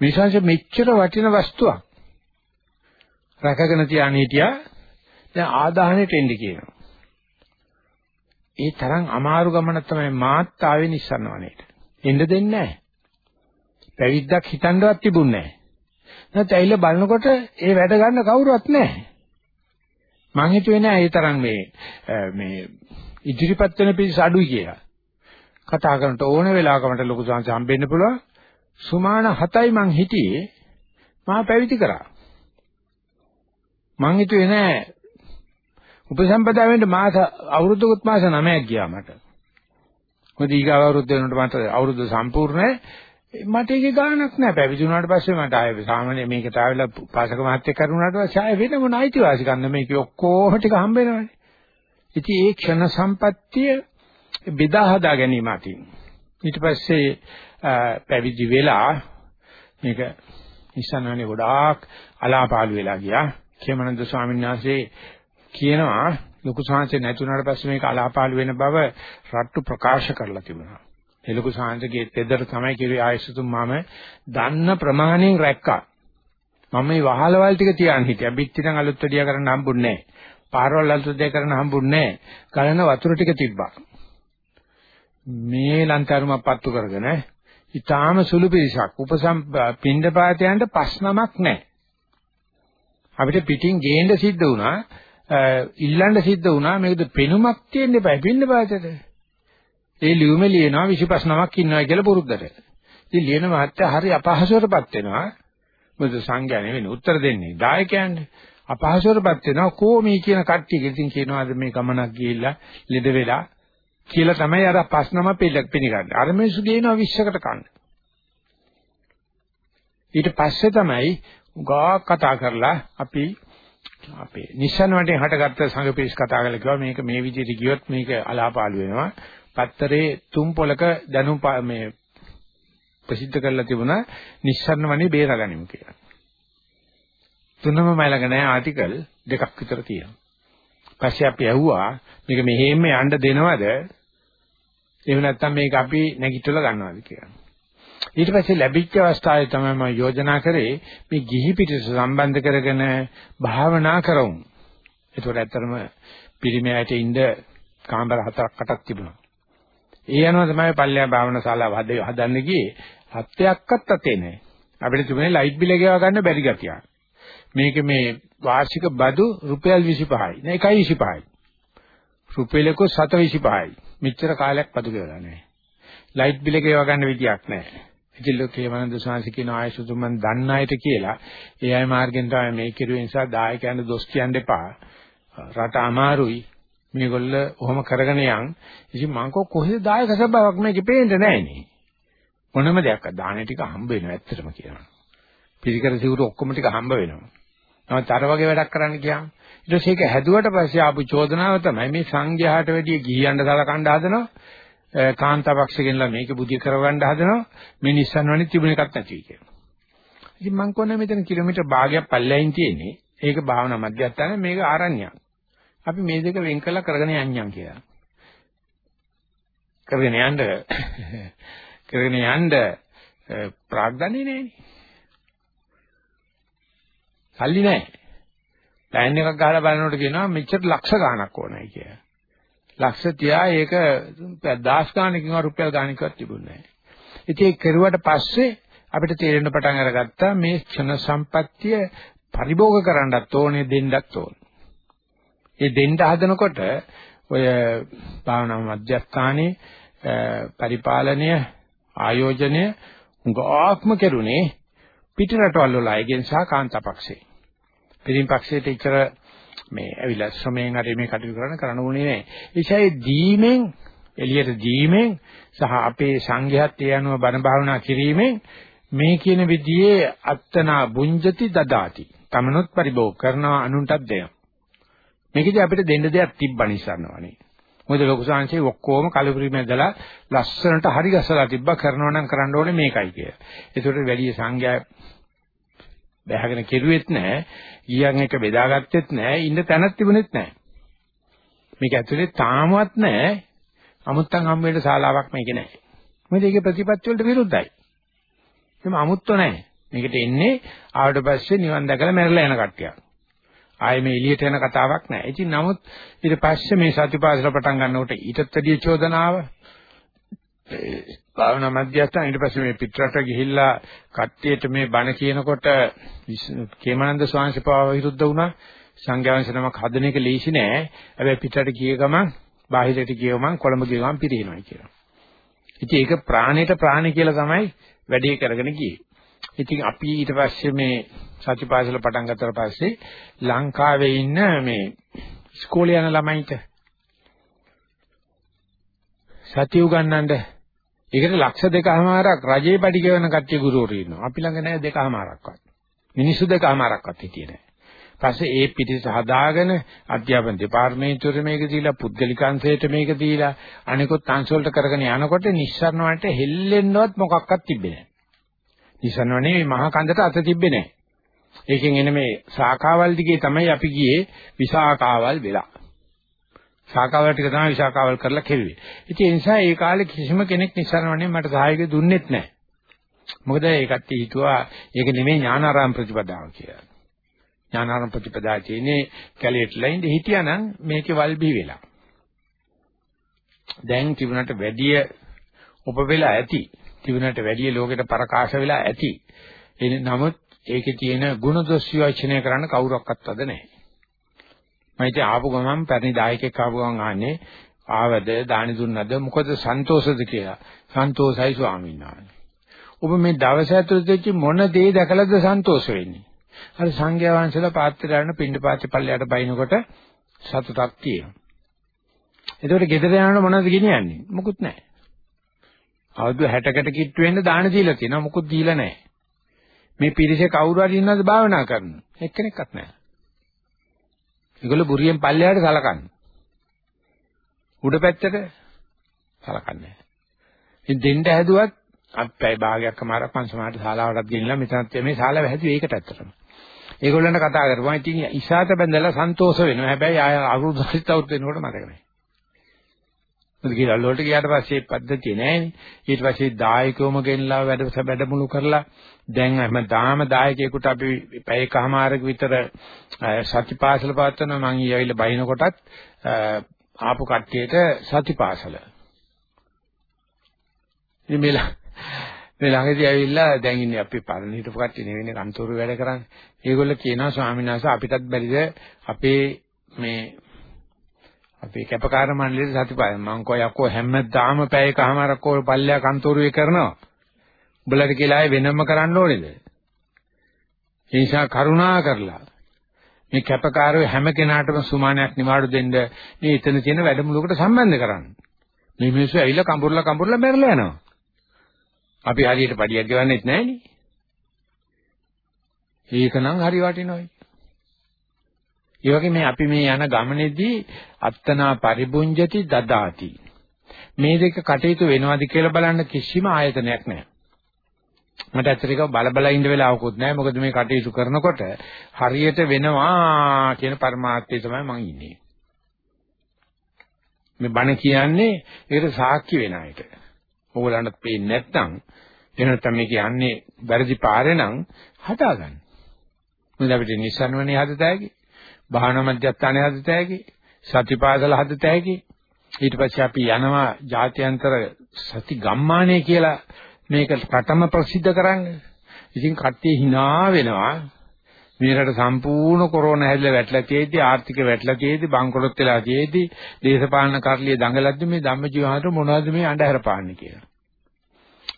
මේ සංසාර මෙච්චර වටින වස්තුවක් රැකගෙන තියාන හිටියා දැන් ආදාහනෙට එන්න කියනවා. ඒ තරම් අමාරු ගමන තමයි මාත් ආවේ නිස්සන්නවනේට. එන්න දෙන්නේ නැහැ. පැවිද්දක් හිතන්නවත් තිබුණේ නැහැ. නැත්නම් ඇවිල්ලා බලනකොට ඒ වැඩ ගන්න කවුරුවත් නැහැ. මං හිතුවේ නෑ ඒ තරම් මේ මේ ඉදිරිපත් වෙන පිරිස අඩුයි කියලා. කතා කරනට ඕන වෙලාවකමට ලොකු සංස හම්බෙන්න පුළුවන්. සුමාන 7යි මං හිටියේ මා පැවිදි කරා. මං හිතුවේ නෑ උපසම්පදා වෙන්න මාස අවුරුද්දකුත් මාස 9ක් ගියා මට. මොකද ඊගාව අවුරුද්ද වෙනකොට මට අවුරුද්ද සම්පූර්ණයි. මට ඒකේ ගාණක් නැහැ. පැවිදි වුණාට පස්සේ මට ආයේ සාමාන්‍ය මේකට ආවිලා පාසක මහත්තයෙක් කරුණාට පස්සේ ආයේ වෙන මොන අයිතිවාසිකම් මේක ඔක්කොම ටික හම්බ වෙනවනේ. ඉතින් ඒ ක්ෂණ සම්පත්තිය බෙදා හදා ගැනීම අතින්. ඊට පස්සේ පැවිදි වෙලා මේක ඉස්සනනේ ගොඩාක් අලාපාලු වෙලා ගියා. කේමනන්ද ස්වාමීන් වහන්සේ කියනවා ලොකු සාංශේ නැතුණාට පස්සේ මේක අලාපාලු වෙන බව රට්ටු ප්‍රකාශ කරලා තිබුණා. ඒ ලොකු සාංශගේ තෙදර තමයි කිව්වේ ආයසතුම් මම දන්න ප්‍රමාණයෙන් රැක්කා. මම මේ වහලවල් ටික තියන් හිටියා. බිත්තිනම් අලුත් වැඩියා කරන්න හම්බුන්නේ නැහැ. පාරවල් අලුත් දෙයක් කරන්න හම්බුන්නේ නැහැ. ගලන වතුර ටික තිබ්බා. මේ ලන්තරුමක් පත්තු කරගෙන ඊටාම සුළු පිරිසක් උපසම් පින්ඩපාතයන්ට පස් නමක් නැහැ. අපිට පිටින් ගේන්න සිද්ධ වුණා ඉල්ලන්න සිද්ධ වුණා මේකද පෙනුමක් තියෙන්න එපා පින්න පාතට. ඒ ලියුමේ ලියනවා 25 නමක් ඉන්නවා කියලා පුරුද්දට. ඉතින් ලියන මහත්තයා හරි අපහසුවටපත් වෙනවා. මොකද සංඥා නෙවෙයි උත්තර දෙන්නේ. දායකයන්ට අපහසුවටපත් වෙනවා කොමී කියන කට්ටිය ඉතින් කියනවාද මේ ගමනක් ගිහිල්ලා ලෙඩ වෙලා කියලා තමයි අර ප්‍රශ්නම පිළිගන්නේ. අර මිනිස්සු ගේනවා 20කට කන්න. ඊට පස්සේ තමයි උගා කතා කරලා අපි අපේ නිසන් වටේ හටගත්ත සංගපේස් කතා කරලා කිව්වා මේක මේ විදිහට ගියොත් මේක අලාපාලු වෙනවා. පත්තරේ තුම් පොලක දැනුම් මේ ප්‍රසිද්ධ කරලා තිබුණා නිස්සරණ වනේ බේරගනිමු කියලා. තුනම මයිලක නැහැ ආටිකල් දෙකක් විතර තියෙනවා. පස්සේ අපි ඇහුවා මේක මෙහෙම යන්න දෙනවද? එහෙම නැත්නම් මේක අපි නැගිටලා ගන්නවද කියලා. ඊට පස්සේ ලැබිච්ච අවස්ථාවේ තමයි මම යෝජනා කරේ මේ ගිහි පිටිස සම්බන්ධ කරගෙන භාවනා කරමු. ඒකට ඇත්තටම පිරිමෑයට ඉඳ කාමර හතරක් අටක් තිබුණා. ඒ අනුව තමයි පල්ලිය භාවනා ශාලාව හදන්න ගියේ. හත්යක්වත් අතේ නැහැ. අපිට තිබුණේ ලයිට් බිල ගෙවා ගන්න බැරි ගතියක්. මේක මේ වාර්ෂික බදු රුපියල් 25යි. නේ 1.25යි. රුපියලක 725යි. මෙච්චර කාලයක් බදු ගෙවලා නැහැ. ලයිට් බිල ගෙවා ගන්න විදියක් නැහැ. ඉතින් ලෝකේ වනන්ද සාංශ කියන ආයසුතු මන් දන්න අයට කියලා ඒ අය මාර්ගෙන් තමයි මේ කිරුවේ නිසා දායකයන්ට දොස් කියන්න එපා. රට අමාරුයි. මේගොල්ල ඔහොම කරගෙන යන්. ඉතින් මං කොහෙද දායක සභාවක් මේකේ පේන්නේ නැහැ නේ. මොනම දෙයක් දාහනේ ටික හම්බ වෙනවා ඇත්තටම කියනවා. පිළිකර සිවුරු ඔක්කොම ටික හම්බ වෙනවා. නමුත් අර වගේ වැඩක් කරන්න ගියාම ඊට පස්සේ ඒක හැදුවට පස්සේ ආපු චෝදනාව තමයි මේ සංඝයාට වැඩිය ගිහියන්ට සලකන්න හදනවා. කාන්තාවක්ෂගෙන්ලා මේක බුද්ධි කරවන්න හදනවා. මේ Nissan වනේ තිබුණ එකක් නැති කියලා. ඉතින් මං කොහොනේ මෙතන කිලෝමීටර් භාගයක් පල්ලෙයින් තියෙන්නේ. ඒක භාවනා මධ්‍යස්ථාන මේක ආරණ්‍යයක්. අපි මේ දෙක වෙන් කළා කරගෙන යන්නම් කියලා. කරගෙන යන්න කරගෙන යන්න ප්‍රාග්ධන්නේ නෑනේ. සල්ලි නෑ. ප්ලෑන් එකක් ගහලා බලනකොට කියනවා මෙච්චර ලක්ෂ ගාණක් ඕනයි කියලා. ලක්ෂ 30 ඒක දහස් ගාණකින් රුපියල් ගාණකවත් තිබුණේ නෑ. ඉතින් ඒක කරුවට පස්සේ අපිට තේරෙන්න පටන් අරගත්තා මේ ක්ෂණ සම්පත්තිය පරිභෝග කරන්නත් ඕනේ දෙන්නත් ඕනේ. ඒ දෙන්න හදනකොට ඔය භාවනා මධ්‍යස්ථානයේ පරිපාලනය ආයෝජනය උගාක්ම කෙරුණේ පිට රටවල් වල අයගෙන් සහ කාන්තාපක්ෂේ. පිරින් පක්ෂයට ඉතර මේ ඇවිල්ලා ශ්‍රමයෙන් හරි මේ කටයුතු කරන්න කරන්න ඕනේ නෑ. ඒසයි දීමෙන් එළියට දීමෙන් සහ අපේ සංඝයාත් ඒ අනුව බණ භාවනා කිරීමෙන් මේ කියන විදිහේ අත්තනා බුඤ්ජති දදාති. තමනොත් පරිභෝග කරනවා අනුන්ටත් දෙනවා. මේකදී අපිට දෙන්න දෙයක් තිබ්බනිසන්නවනේ. මොකද ලොකු සංහසේ ඔක්කොම කලපුරි මැදලා ලස්සනට හරි ගසලා තිබ්බා කරනවා නම් කරන්න ඕනේ මේකයි කියලා. ඒකට වැඩි සංඥා බැහැගෙන කෙරුවෙත් නැහැ. ඊයන් එක බෙදාගත්තෙත් නැහැ. ඉන්න තැනක් තිබුණෙත් නැහැ. මේක ඇතුලේ තාමවත් නැහැ. අමුත්තන් හම්බෙන්න ශාලාවක් මේකේ නැහැ. මොකද ඒකේ ප්‍රතිපත්ති වලට විරුද්ධයි. එහම අමුත්ත නැහැ. මේකට එන්නේ ආවට පස්සේ නිවන් දැකලා මැරලා යන කට්ටියක්. ආයේ මේ එළියට යන කතාවක් නැහැ. ඉතින් නමුත් ඊට පස්සේ මේ සතිපාසල පටන් ගන්නකොට ඊටත් වැඩි චෝදනාව භාවනා මධ්‍යස්ථාන ඊට පස්සේ මේ පිටරට ගිහිල්ලා කට්ටියට මේ බණ කියනකොට කේමානන්ද ස්වාමීන් වහන්සේ විරුද්ධ වුණා. සංඝයාංශ නමක් හදන එක ලීසි නෑ. හැබැයි පිටරට ගිය ගමන් බාහිරට ගිය ගමන් කොළඹ ගිය ගමන් පිරිනවයි කියලා. ඉතින් ඒක ප්‍රාණයට ප්‍රාණි කියලා තමයි වැඩේ කරගෙන ගියේ. ඉතින් අපි ඊට පස්සේ මේ සතිපාසල පටන් ගත්තට පස්සේ ලංකාවේ ඉන්න මේ ඉස්කෝලේ යන ළමයින්ට සතිය උගන්වන්න ඒකට ලක්ෂ දෙකමාරක් රජේ පැටි ගෙවන කට්ටිය ගුරුවරු ඉන්නවා. අපි ළඟ නැහැ දෙකමාරක්වත්. මිනිස්සු දෙකමාරක්වත් හිටියේ නැහැ. පස්සේ ඒ පිටිස හදාගෙන අධ්‍යාපන දෙපාර්තමේන්තුවේ මේක දීලා පුද්ගලික අංශයට මේක දීලා අනිකුත් අංශ වලට කරගෙන යනකොට නිස්සාරණ වලට හෙල්ලෙන්නවත් මොකක්වත් තිබ්බේ නැහැ. නිසනවනේ මේ මහා කන්දට අත තිබ්බේ නැහැ. ඒකෙන් එන මේ ශාඛාවල් දිගේ තමයි අපි ගියේ විසාකාවල් වෙලා. ශාඛාවල් ටික තමයි විසාකාවල් කරලා කෙරුවේ. ඉතින් ඒ නිසා ඒ කාලේ කිසිම කෙනෙක් නිසනවනේ මට සහායක දුන්නෙත් නැහැ. මොකද ඒකත් හිතුවා ඒක නෙමෙයි ඥානාරාම ප්‍රතිපදාව කියලා. ඥානාරාම ප්‍රතිපදාව කියන්නේ කැලියට්ලා ඉඳ හිටියානම් මේකේ වල්බි වෙලා. දැන් තිබුණට වැඩිය ඔබ වෙලා ඇති. තිබුණට වැඩිය ලෝකෙට පරකාශ වෙලා ඇති. ඒ නමුත් ඒකේ තියෙන ಗುಣ දොස් විවචනය කරන්න කවුරක්වත් අද නැහැ. මම ඉතින් ආපු ගමන් පැරණි දායකයෙක් ආපු ගමන් ආන්නේ ආවද දානි දුන්නද මොකද සන්තෝෂද කියලා. සන්තෝෂයි ස්වාමීන් වහන්සේ. ඔබ මේ දවස් ඇතුළත වෙච්ච මොන දේ දැකලාද සන්තෝෂ වෙන්නේ? අර සංඝයා වහන්සේලා පාත්‍රයන් පින්ඩ පාත්‍ය පල්ලයට බයිනකොට සතුටක් තියෙනවා. එතකොට ගෙදර යනකොට මොනවද ගෙනියන්නේ? මොකුත් නැහැ. අවුරුදු 60කට කිට්ටු වෙන්න දාන දීලා තියෙනවා මොකුත් දීලා නැහැ. මේ පිරිසේ කවුරු හරි ඉන්නවද භාවනා කරන? එක්කෙනෙක්වත් නැහැ. ඒගොල්ලෝ බුරියෙන් පල්ලයට සලකන්නේ. උඩ පැත්තට සලකන්නේ නැහැ. ඉතින් දෙන්න හැදුවත් අපේ භාගයක් අමාරක් මං සමාජයට ශාලාවටත් ගෙනිලා මෙතනත් මේ ශාලාව හැදුවේ ඒකට ඇත්තටම. ඒගොල්ලන්ට කතා කරපුවා ඉතින් ඉසాత බැඳලා සන්තෝෂ වෙනවා. හැබැයි ආය අවුරුදු 10 අවුරුදු වෙනකොට මතක නැහැ. මොකද කියලා වලට ගියාට පස්සේ පද්ධතිය නැහැනේ. ඊට පස්සේ දායකවම ගෙනලා වැඩ වැඩමුළු කරලා දැන් හැමදාම දායකයෙකුට අපි පැයකමාරක විතර සතිපාසල පවත්වනවා මං ඊයවිල බයින කොටත් ආපු කට්ටියට සතිපාසල. ඉතින් මෙලා මේ ළඟදී ඇවිල්ලා දැන් ඉන්නේ අපි පරණ හිටපු කට්ටිය නෙවෙයිනේ කන්තෝරු වැඩ කරන්නේ. ඒගොල්ලෝ කියනවා ස්වාමීන් වහන්සේ අපිටත් බැරිද අපේ මේ අපේ කැපකාර මණ්ඩලයේ සතිපාය මං කෝ යකෝ හැමදාම පැයකමාරක් ඕල් පල්ලෙයා කන්තෝරුවේ කරනවා. උඹලට කියලා වෙනම කරන්න ඕනේද? ඒ නිසා කරුණා කරලා මේ කැපකාරව හැම කෙනාටම සුමානයක් නිවාඩු දෙන්න මේ එතන තියෙන වැඩමුළුවකට සම්බන්ධ කරන්න. මේ මිනිස්සු ඇවිල්ලා කඹුරලා කඹුරලා මැරලා යනවා. අපි හරියට පඩියක් ගෙවන්නෙත් නැහනේ. ඒකනම් හරි වටිනවයි. ඒ වගේ මේ අපි මේ යන ගමනේදී අත්තනා පරිබුංජති දදාති. මේ දෙක කටයුතු වෙනවද කියලා බලන්න කිසිම ආයතනයක් නැහැ. මට ඇත්තට ඒක බල බල ඉන්න වෙලාවකුත් නැහැ. මොකද මේ කටයුතු කරනකොට හරියට වෙනවා කියන පරමාර්ථය තමයි මම ඉන්නේ. මේ බණ කියන්නේ ඒකට සාක්ෂි වෙන අයට. ඕගලන්ට පේන්නේ නැත්නම් එහෙම නැත්නම් මේ කියන්නේ වැරදි පාරේ නම් හදාගන්න. මොකද අපිට නිසන්වනේ හදතෑකි, භාවනා මධ්‍යස්ථානේ හදතෑකි, සතිපාසල හදතෑකි. ඊට පස්සේ අපි යනවා ජාත්‍යන්තර සති ගම්මානය කියලා මේක රටම ප්‍රසිද්ධ කරන්නේ. ඉතින් කට්ටිය hina වෙනවා. මේ රට සම්පූර්ණ කොරෝනා හැදලා වැටලා තියෙද්දි ආර්ථික වැටලා තියෙද්දි බංකොලොත් වෙලා තියෙද්දි දේශපාලන කරලිය දඟලද්දි මේ ධම්මජීවහට මොනවද මේ අඳුර පාන්නේ කියලා.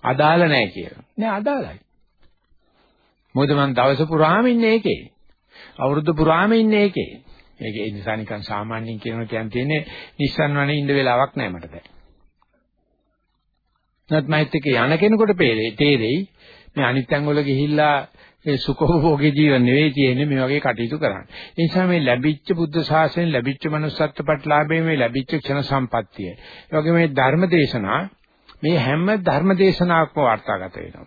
අදාළ නැහැ කියලා. නෑ අදාළයි. මොකද මම දවස පුරාම ඉන්නේ ඒකේ. අවුරුදු පුරාම ඉන්නේ ඒකේ. ඒක ඒ නිසා නිකන් සාමාන්‍යයෙන් කියනවා කියන් තියෙන්නේ නිස්සන් වනේ ඉන්න වෙලාවක් නෑ මට දැන්. නැත්මයිත් එක යන කෙනෙකුට තේරෙයි මේ අනිත්යන් වල ගිහිල්ලා ඒ සුඛෝභෝගී ජීවන නෙවෙයි තියෙන්නේ මේ වගේ කටයුතු කරන්න. ඒ නිසා මේ ලැබිච්ච බුද්ධ ශාසනයෙන් ලැබිච්ච manussත්ත්ව ප්‍රතිලාභයේ මේ ලැබිච්ච ක්ෂණ සම්පත්තිය. ඒ වගේ මේ ධර්ම දේශනා මේ හැම ධර්ම දේශනාවක්ම වාර්තාගත වෙනවා.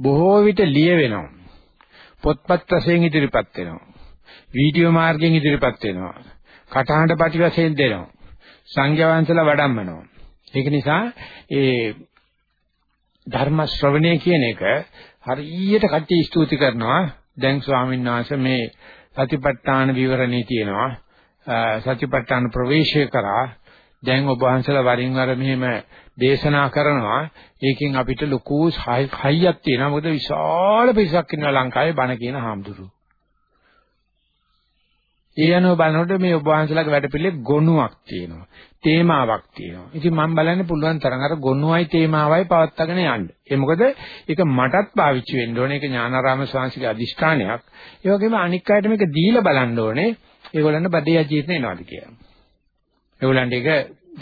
බොහෝ විට ලිය වෙනවා. පොත්පත් වශයෙන් ඉදිරිපත් වෙනවා. වීඩියෝ මාර්ගයෙන් ඉදිරිපත් වෙනවා. කටහඬ පටි වශයෙන් දෙනවා. සංඝයා වහන්සේලා වඩම්මනවා. ඒක නිසා ඒ ධර්ම ශ්‍රවණය කියන එක හරියට කට්ටිය ස්තුති කරනවා. දැන් ස්වාමීන් වහන්සේ මේ සතිපට්ඨාන විවරණේ තියෙනවා. සතිපට්ඨාන ප්‍රවේශය කරා දැන් ඔබ වහන්සේලා වරින් වර මෙහෙම දේශනා කරනවා. ඒකෙන් අපිට ලොකු හයියක් තියෙනවා. මොකද විශාල පිරිසක් ඉන්නවා ලංකාවේ බණ කියන හාමුදුරුවෝ. ඒ අනුව බලනකොට මේ ඔබ වහන්සේලාගේ වැඩපිළිවෙල ගොනුවක් තියෙනවා. තේමාවක් තියෙනවා. ඉතින් මම බලන්නේ පුළුවන් තරම් අර ගොනුවයි තේමාවයි පවත්වාගෙන යන්න. ඒ මොකද ඒක මටත් පාවිච්චි වෙන්න ඕනේ. ඒක ඥානාරාම ස්වාමීන්ගේ අදිෂ්ඨානයක්. ඒ වගේම අනික් අයට මේක දීලා බලන්න ඕනේ. ඒගොල්ලන්ට බඩේ අජීර්ණ එනවාද කියලා. ඒගොල්ලන්ට ඒක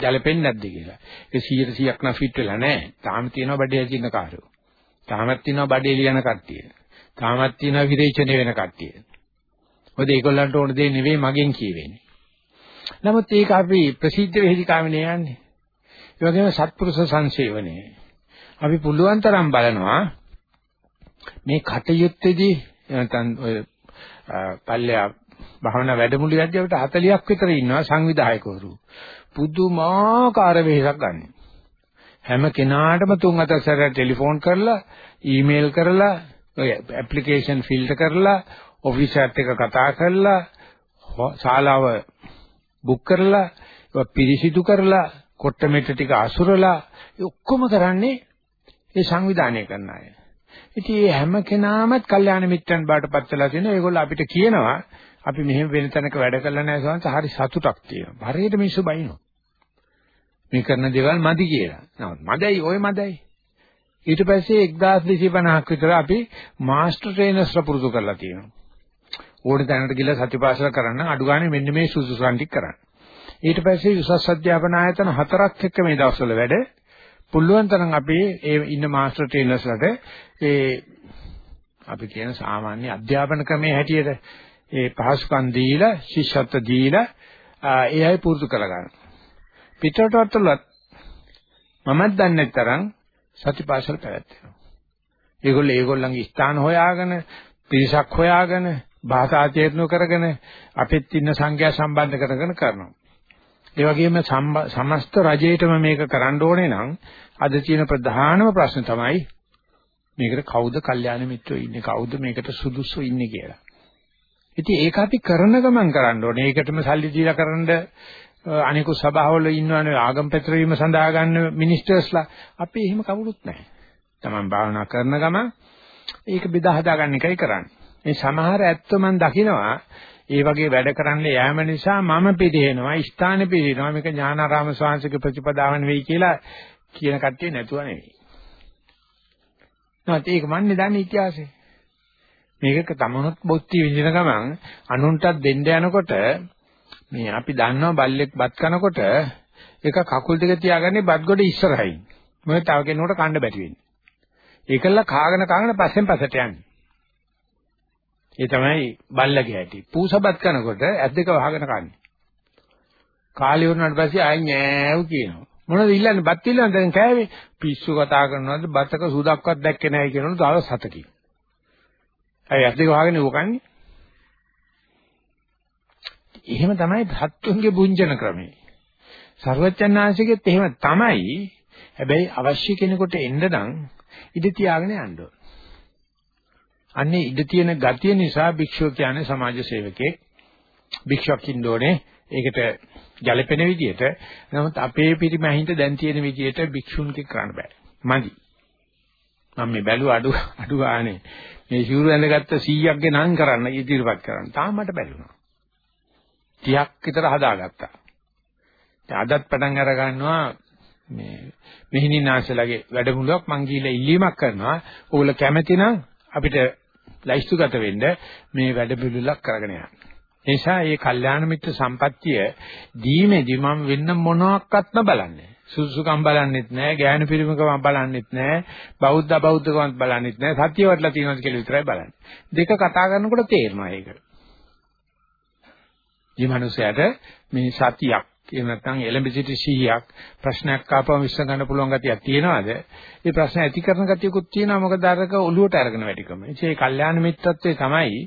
ජලපෙන්නේ නැද්ද කියලා. ඒක 100%ක් නම් ෆිට වෙලා නැහැ. තාම තියෙනවා බඩේ අජීර්ණ කාරයෝ. තාමත් තියෙනවා බඩේ ලියන කට්ටිය. තාමත් තියෙනවා විරේචනය වෙන කට්ටිය. මොකද ඒගොල්ලන්ට ඕන දේ නෙවෙයි මගෙන් කියවෙන්නේ. නමුත් ඒක අපි ප්‍රසිද්ධ වේදිකාවනේ යන්නේ. ඒ වගේම සත්පුරුෂ සංසේවනේ. අපි පුළුවන් තරම් බලනවා මේ කටයුත්තේදී නැත්නම් ඔය පල්ලෙයා භවනා වැඩමුළු යද්දී අපිට 40ක් විතර ඉන්නවා සංවිධායකවරු. පුදුමාකාර වෙහසක් ගන්න. හැම කෙනාටම තුන් හතර සැරයක් ටෙලිෆෝන් කරලා, ඊමේල් කරලා, ඔය ඇප්ලිකේෂන් ෆිල්ටර් කරලා, ඔෆිසර්ත් එක්ක කතා කරලා, ශාලාව බුක් කරලා, ඒක පිරිසිදු කරලා, කොට්ටමෙට්ට ටික අසුරලා, ඔක්කොම කරන්නේ ඒ සංවිධානය කරන අය. ඉතින් මේ හැම කෙනාමත් කල්යාණ මිත්‍රන් බාටපත් වෙලා තියෙනවා. ඒගොල්ලෝ අපිට කියනවා අපි මෙහෙම වෙන තැනක වැඩ කළා නැහැ සෝන්ස හරි සතුටක් තියෙනවා. හරියට මිනිස්සු බයිනෝ. මේ කරන දේවල් මදි කියලා. නමුත් මදයි ඔය මදයි. ඊට පස්සේ 1250ක් විතර අපි මාස්ටර් ට්‍රේනර්ස්ලා පුරුදු කරලා තියෙනවා. ඕනේ තැනකට ගිහලා සතිපාසල කරන්න අඩු ගානේ මෙන්න මේ සුසුසන් ටික කරන්න. ඊට පස්සේ උසස් අධ්‍යාපන ආයතන හතරක් එක්ක මේ දවස්වල වැඩ පුළුවන් තරම් අපි ඒ ඉන්න මාස්ටර් ට්‍රේනර්ස්ලාට ඒ අපි කියන සාමාන්‍ය අධ්‍යාපන ක්‍රමයේ හැටියට ඒ පහසුකම් දීලා ශිෂ්‍යත්ව දීලා ඒ අය පුරුදු කරගන්න. පිටරටවලත් මමත් දන්නේ තරම් සතිපාසල පැවැත්වෙනවා. ඒගොල්ලෝ ඒගොල්ලන්ගේ ස්ථාන හොයාගෙන පිරිසක් හොයාගෙන භාෂා තීරණය කරගෙන අපිත් ඉන්න සංඛ්‍යා සම්බන්ධ කරගෙන කරනවා. ඒ වගේම සමස්ත රජයේටම මේක කරන්න ඕනේ නම් අද තියෙන ප්‍රධානම ප්‍රශ්න තමයි මේකට කවුද කල්යාණ මිත්‍රෝ ඉන්නේ කවුද මේකට සුදුසු ඉන්නේ කියලා. ඉතින් ඒක අපි කරන ගමන් කරන්න ඕනේ. ඒකටම සල්ලි දීලා කරන්න අනිකුත් සභාවල ඉන්නවනේ ආගම් පැතිරීම සඳහා ගන්න මිනිස්ටර්ස්ලා අපි එහෙම කවුරුත් නැහැ. Taman භාවනා කරන ගමන් ඒක බෙදා හදා ගන්න එකයි කරන්නේ. මේ සමහර ඇත්ත මම දකිනවා ඒ වගේ වැඩ කරන්න යෑම නිසා මම පිළිහෙනවා ස්ථානෙ පිළිහෙනවා මේක ඥානාරාම ස්වාමීන්ගේ ප්‍රතිපදාව නෙවෙයි කියලා කියන කට්ටිය නැතුව නෙවෙයි. නැත් ඒක මන්නේ දන්නේ ඉතිහාසෙ. මේක තමනුත් බොත්ටි විඳින ගමන් අනුන්ටත් දෙන්න යනකොට මේ අපි දන්නවා බල්ලෙක් බත් කනකොට ඒක කකුල් දෙක තියාගන්නේ බත් ගොඩ ඉස්සරහින්. මොකද තව කෙනෙකුට කන්න බැරි වෙන්නේ. ඒකල්ල කාගෙන කාගෙන පස්සෙන් පස්සට යන්නේ. ඒ තමයි බල්ලගේ ඇටි. පූසබත් කනකොට ඇස් දෙක වහගෙන කන්නේ. කාලේ වුණාට පස්සේ ආයි නෑව් කියනවා. මොනවද ඉල්ලන්නේ? බත් ඉල්ලන්නේ දැන් කෑවේ. පිස්සු කතා කරනවාද බතක සුදක්වත් දැක්කේ නැහැ කියනවලු දවස් 7කින්. ඇයි ඇස් දෙක වහගෙන උකන්නේ? එහෙම තමයි සත්තුන්ගේ බුංජන ක්‍රමය. සර්වචන්නාංශිකෙත් එහෙම තමයි. හැබැයි අවශ්‍ය කෙනෙකුට එන්න නම් ඉඳ තියාගෙන යන්න ඕන. අන්නේ ඉඳ තියෙන ගතිය නිසා භික්ෂුව කියන්නේ සමාජ සේවකෙක්. භික්ෂුවක් ඉන්න ඕනේ. ඒකට ගැළපෙන විදිහට. නමුත් අපේ පිරිමැහින්ට දැන් තියෙන විදිහට භික්ෂුන්ගේ කරන්න බෑ. මදි. මම මේ බැලුව අඩු අඩු ගානේ මේ ශූර ඇඳගත්ත 100ක්ගේ නම් කරන්න ඉදිරිපත් කරන්න. තාම මට බැලුණා. 30ක් විතර හදාගත්තා. අදත් පටන් අර ගන්නවා මේ මෙහිණිනාසලගේ වැඩමුළුවක් මං ගිහිල්ලා ඉල්ලීමක් කරනවා. ඕගොල්ලෝ කැමති නම් අපිට ලයිස්තුගත වෙන්න මේ වැඩමුළුවක් කරගෙන යන්න. නිසා මේ කල්යාණ මිත්‍ර සම්පත්තිය දීමේදී මම වෙන්න මොනවාක්වත්ම බලන්නේ. සුසුකම් බලන්නෙත් නැහැ, ඥාන පිරිමකම බලන්නෙත් නැහැ, බෞද්ධ අබෞද්ධකම බලන්නෙත් නැහැ, සත්‍ය වටලා තියෙනවද කියලා විතරයි බලන්නේ. දෙක කතා කරනකොට තේරෙනවා ඒක. මේ මනුස්සයාට මේ සතියක් එහෙම නැත්නම් එලඹ සිටි 100ක් ප්‍රශ්නයක් ආපුවම විශ්ල ගන්න පුළුවන් ගතියක් තියෙනවද? ඒ ප්‍රශ්න ඇති කරන ගතියකුත් තියෙනවා මොකද අරක ඔළුවට අරගෙන වැඩිකම. ඒ කල්යාණ මිත්‍රත්වයේ තමයි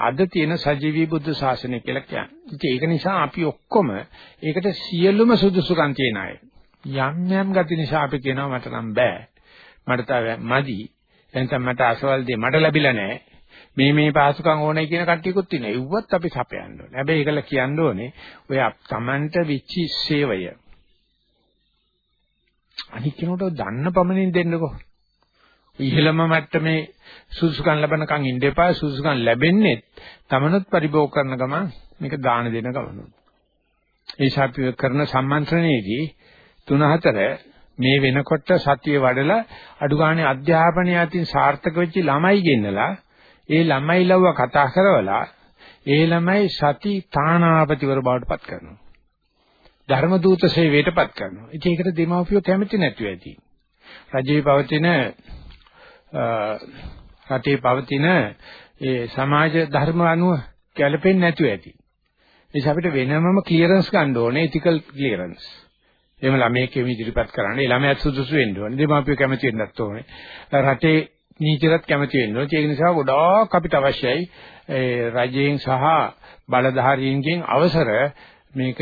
අද තියෙන සජීවී බුද්ධ ශාසනය කියලා කියන්නේ. ඒක නිසා අපි ඔක්කොම ඒකට සියලුම සුදුසුකම් තියන අය. යම් යම් ගති නිසා අපි කියනවා මට නම් බෑ. මට තව මදි. එතන මට අසවල් දෙය මට ලැබිලා නැහැ. මේ මේ පාසුකම් ඕනේ කියන කට්ටියකුත් තියෙනවා. ඒවත් අපි සපයන්න ඕනේ. හැබැයි ඒකල කියන්න ඕනේ ඔය Tamanට විචි සේවය. අනික් කෙනෙකුට දන්න පමණින් දෙන්නකෝ. ඉහළම මට්ටමේ සුසුකම් ලැබනකන් ඉන්න එපා. සුසුකම් ලැබෙන්නේ Tamanut පරිභෝග කරන ගමන් මේක දාන දෙන ගමන. ඒ ශාපිය කරන සම්මන්ත්‍රණයේදී තුන හතර මේ වෙනකොට සතිය වඩලා අඩු ගානේ අධ්‍යාපනය අතින් සාර්ථක වෙච්ච ළමයි ගෙන්නලා ඒ ළමයි ලව්ව කතා කරවලා ඒ ළමයි සති තානාපතිවර බවට පත් කරනවා. ධර්ම දූත සේවයටපත් කරනවා. ඉතින් ඒකට දෙමාපියෝ කැමති නැතුව ඇති. රජයේ පවතින රටේ පවතින ඒ සමාජ ධර්ම අනුව ගැලපෙන්නේ නැතුව ඇති. ඒ අපිට වෙනමම ක්ලියරන්ස් ගන්න ඕනේ ඉතිකල් ක්ලියරන්ස්. එහෙම ළමයෙක් එමි ඉදිරිපත් කරන්නේ ළමයාත් සුදුසු වෙන්න ඕනේ. දෙමාපියෝ කැමති වෙන්නත් ඕනේ. රටේ නීතියට කැමති වෙන්න ඕනේ. ඒක නිසා ගොඩාක් අපිට අවශ්‍යයි ඒ රජයෙන් සහ බලධාරීන්ගෙන් අවසර මේක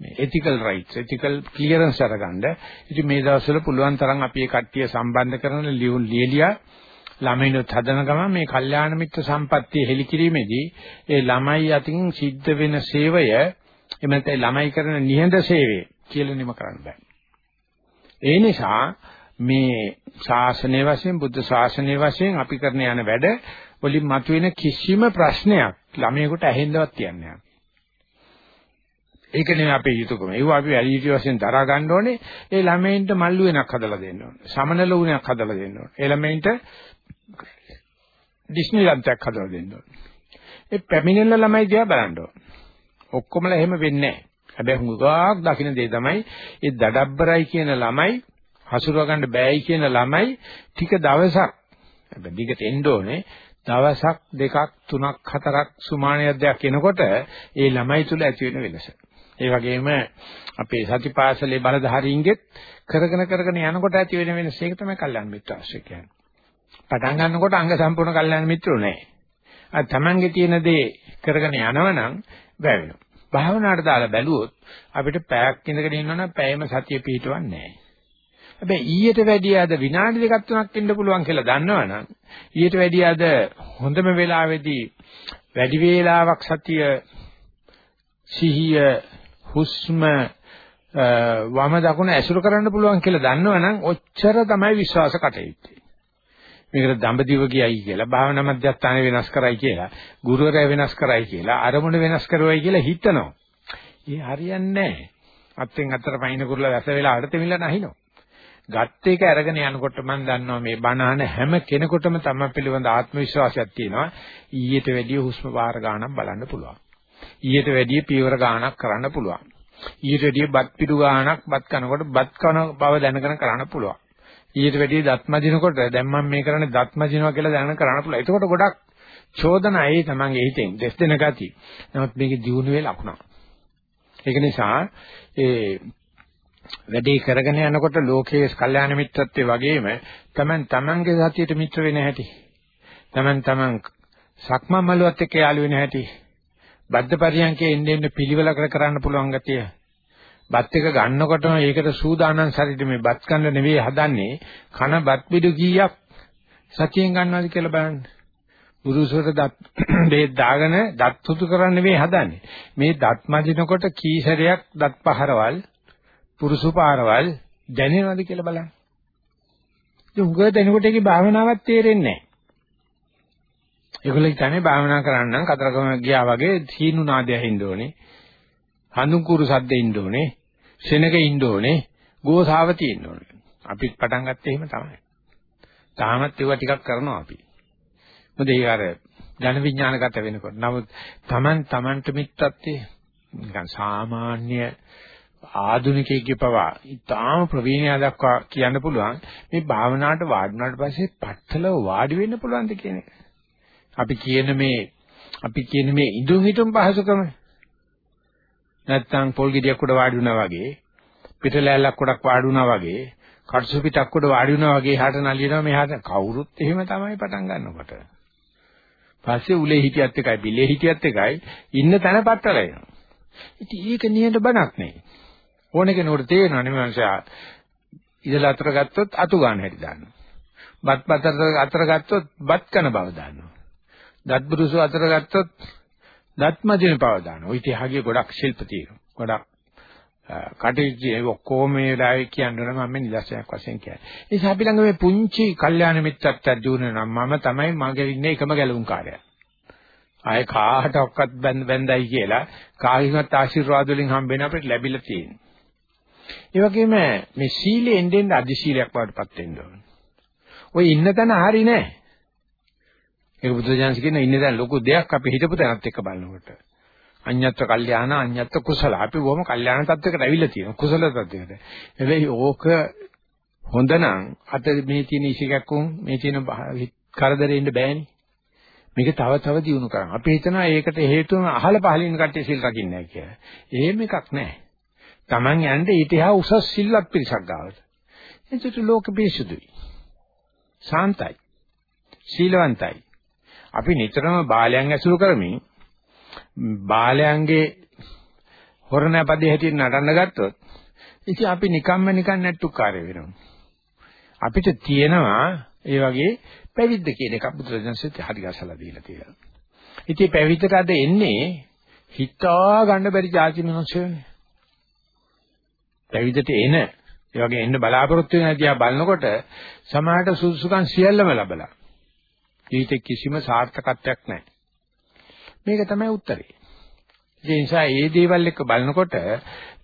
මේ ethical rights ethical clearance අරගන්න. ඉතින් මේ දවස්වල පුළුවන් තරම් අපි මේ කට්ටිය සම්බන්ධ කරන ලියුම් ලියලියා ළමයිනොත් හදන ගමන් මේ කල්යාණ මිත්‍ර සම්පත්තිය හෙලිකිරීමේදී ඒ ළමයි අතින් සිද්ධ වෙන සේවය එමෙතේ ළමයි කරන නිහඬ සේවය කියලා නිම කරන්න බෑ. ඒ නිසා මේ ශාසනය වශයෙන් බුද්ධ ශාසනය වශයෙන් අපි කරන යන වැඩ වලින් මතුවෙන කිසිම ප්‍රශ්නයක් ළමයෙකුට ඇහෙන්නවත් තියන්නේ නැහැ. ඒක නෙමෙයි අපේ යුතුයකම. ඒව අපි වැඩි යුතු වශයෙන් දරා ගන්න ඕනේ. ඒ ළමයින්ට මල්ලු වෙනක් හදලා දෙන්න ඕනේ. සමනල උණක් හදලා දෙන්න ඕනේ. ඒ ළමයින්ට ඩිස්නිලන්තයක් හදලා දෙන්න ඕනේ. ඒ පැමිණෙන ළමයි දිහා බලන්න ඕනේ. ඔක්කොමලා එහෙම වෙන්නේ නැහැ. හැබැයි හුඟක් දකින්න දේ තමයි ඒ දඩබ්බරයි කියන ළමයි හසුරව ගන්න බෑයි කියන ළමයි ටික දවසක් හැබැයි දිගට එන්න ඕනේ දවසක් දෙකක් තුනක් හතරක් සුමානියක් දෙයක් එනකොට ඒ ළමයි තුල ඇති වෙන වෙනස. ඒ වගේම අපේ සතිපාසලේ බලධාරීන්ගෙත් කරගෙන කරගෙන යනකොට ඇති වෙන වෙනස ඒක තමයි කල්යාණ මිත්‍රාශ්‍රය කියන්නේ. පටන් ගන්නකොට අංග සම්පූර්ණ කල්යාණ මිත්‍රෝ නැහැ. අර Tamange තියෙන දේ කරගෙන යනවනම් වැවෙනවා. භාවනාවට දාලා බැලුවොත් අපිට පැයක් ඉඳගෙන ඉන්නවනම් පැයම සතිය පිහිටවන්නේ නැහැ. හැබැයි ඊට වැඩිය අද විනාඩි දෙකක් තුනක් ඉන්න පුළුවන් කියලා දන්නවනම් ඊට වැඩිය අද හොඳම වෙලාවේදී වැඩි වේලාවක් සතිය සිහිය හුස්ම වම දකුණ ඇසුරු කරන්න පුළුවන් කියලා දන්නවනම් ඔච්චර තමයි විශ්වාස කටයුත්තේ. මේකට දඹදිව ගියයි කියලා භාවනා මධ්‍යස්ථාන වෙනස් කරයි කියලා ගුරුවරයා වෙනස් කරයි කියලා අරමුණ වෙනස් කරුවයි කියලා හිතනවා. ඒ හරියන්නේ නැහැ. අත්ෙන් අතට පයින් කුරුලා වැස වෙලා අඩ තෙමිලා නැහිනවා. ගත්ත එක අරගෙන යනකොට මම දන්නවා මේ බණහන හැම කෙනෙකුටම තම පිළිබඳ ආත්ම විශ්වාසයක් තියෙනවා. ඊට වැඩිය හුස්ම වාර ගාණක් බලන්න පුළුවන්. ඊට වැඩිය පියවර ගාණක් කරන්න පුළුවන්. ඊට වැඩිය බත් පිටු ගාණක් බත් කනකොට බත් කන බව දැනගෙන කරන්න පුළුවන්. ඊට වැඩිය දත්ම දිනකොට දැන් මම මේ කරන්නේ දත්ම දිනවා කියලා දැනගෙන කරන්න පුළුවන්. එතකොට ගොඩක් චෝදනා ඒ තමන්ගේ හිතෙන් දෙස් දෙන ගති. නමුත් මේකේ දියුණුවේ ලකුණක්. ඒක නිසා ඒ වැඩේ කරගෙන යනකොට ලෝකයේ කල්යාණ මිත්‍රත්වයේ වගේම තමන් තමන්ගේ සතියට මිත්‍ර වෙන හැටි. තමන් තමන් සක්මන් මළුවත් එක්ක යාළු වෙන හැටි. බද්ධ පරියන්කේ එන්න එන්න පිළිවෙල කර කරන්න පුළුවන් ගතිය. බත් එක ගන්නකොටම ඒකට සූදානම් ශරීරෙ මේ බත් කන්න නෙවෙයි හදන්නේ කන බත් පිටු කීයක් සතියෙන් ගන්නවද කියලා බලන්න. පුරුෂවට දත් බෙහෙත් දාගෙන දත් සුදු කරන්න නෙවෙයි හදන්නේ. මේ දත් මදිනකොට කී සැරයක් දත් පහරවල් පුරුසු පාරවල් දැනෙනවද කියලා බලන්න. ඉතින් උග දැනකොට ඒකේ භාවනාවක් තේරෙන්නේ නැහැ. ඒගොල්ලෝ කියන්නේ භාවනා කරන්න නම් කතරගම ගියා වගේ සීනු නාදය හින්ද ඕනේ. හඳුන් කුරු සද්ද ඉන්න ඕනේ. සෙනග ඉන්න ඕනේ. ගෝසාව තියෙන්න ඕනේ. අපිත් පටන් ගත්තේ එහෙම තමයි. තාමත් ඒවා ටිකක් කරනවා අපි. මොකද ඒ අර ජන විඥානගත වෙනකොට. නමුත් Taman Tamanට මිත්‍රත්වයේ නිකන් සාමාන්‍ය ආධුනිකයෙක්ගේ පවා ඊටාම ප්‍රවීණයා දක්වා කියන්න පුළුවන් මේ භාවනාවට වාඩුණාට පස්සේ පට්ටලව වාඩි වෙන්න පුළුවන්ද කියන එක. අපි කියන මේ අපි කියන මේ ඉදුම් හිටුම් පහසුකම නැත්තම් පොල් ගෙඩියක් උඩ වාඩි වුණා වගේ පිටලැලක් ගොඩක් වාඩි වුණා වගේ කටුසු පිටක් උඩ වාඩි වුණා වගේ එහාට නලියනවා මෙහාට කවුරුත් එහෙම තමයි පටන් ගන්නකොට. පස්සේ උලේ හිටියත් එකයි බිලේ හිටියත් එකයි ඉන්න තැන පටලැවෙනවා. ඉතින් ඒක නිහඬ බණක් නෙවෙයි. ඕන කෙනෙකුට තේරෙනවා නේ මනුෂයා ඉඳලා අතර ගත්තොත් අතු ගන්න හැටි දාන්නවා. බත් පතර අතර ගත්තොත් බත් කන බව දාන්නවා. දත් බුරුසු අතර ගත්තොත් දත්මදින බව දානවා. ওই තියාගේ ගොඩක් ශිල්ප තියෙනවා. ගොඩක් කටයුතු ඒ ඔක්කොම මේ වෙලාවේ කියන්න නම් මම නිදර්ශනයක් වශයෙන් කියන්නේ. ඒ නිසා අපි ළඟ මේ පුංචි කල්යාණ මිත්‍රත්වයක් දිනුන නම් මම තමයි මගේ ඉන්නේ එකම ගැලුම් කාර්යය. ආයේ කාට ඔක්කත් බැඳයි කියලා කාගේවත් ආශිර්වාද වලින් හම්බෙන්න අපිට ලැබිලා තියෙනවා. ඒ වගේම මේ සීලෙ එන්නෙන් අධි සීලයක් වඩපත් වෙන්න ඕන. ඔය ඉන්න තැන හරි නෑ. ඒක බුදුජානක කියන ඉන්න තැන ලොකු දෙයක් අපි හිතපු තැනත් එක්ක බලනකොට. අඤ්ඤත්ව කල්යාණ අඤ්ඤත්ව කුසල. අපි බොහොම කල්යාණ තත්වයකට ඇවිල්ලා තියෙනවා. කුසල තත්වයකට. හැබැයි ඕක හොඳ නම් අත මේ තියෙන ඉසිකක් උන් මේ තියෙන කරදරේ ඉන්න බෑනේ. මේක තව තව දියුණු කරන්න. අපි හිතනවා ඒකට හේතුව අහල පහලින් කට්ටිය සිල් රකින්නේ නැහැ කියලා. එහෙම එකක් නැහැ. Taman යන්නේ ඊට එහා උසස් සිල්වත් පිරිසක් ගාවට. එතකොට ලෝක පිරිසුදුයි. සාන්තයි. සීලවන්තයි. අපි නිතරම බාලයන් ඇසුරු කරමින් බාලයන්ගේ හොරණපදේ හැටියට නටන්න ගත්තොත් ඉතින් අපි නිකම්ම නිකන් නැට්ටුකාරය වෙනවා. අපිට තියෙනවා ඒ වගේ පැවිද්ද කියන එකක් බුදුරජාණන්සෙත් හරි ගසලා දීලා තියෙනවා. ඉතින් පැවිද්දට අද එන්නේ හිතා ගන්න බැරි જાති මිනිස්සුනේ. පැවිදට එන ඒ වගේ එන්න බලාපොරොත්තු වෙන දිහා බලනකොට සමාහට සුසුකම් සියල්ලම ලැබලා ජීවිතේ කිසිම සාර්ථකත්වයක් නැහැ. මේක තමයි උත්තරේ. ඒ නිසා ඒ දේවල් එක්ක බලනකොට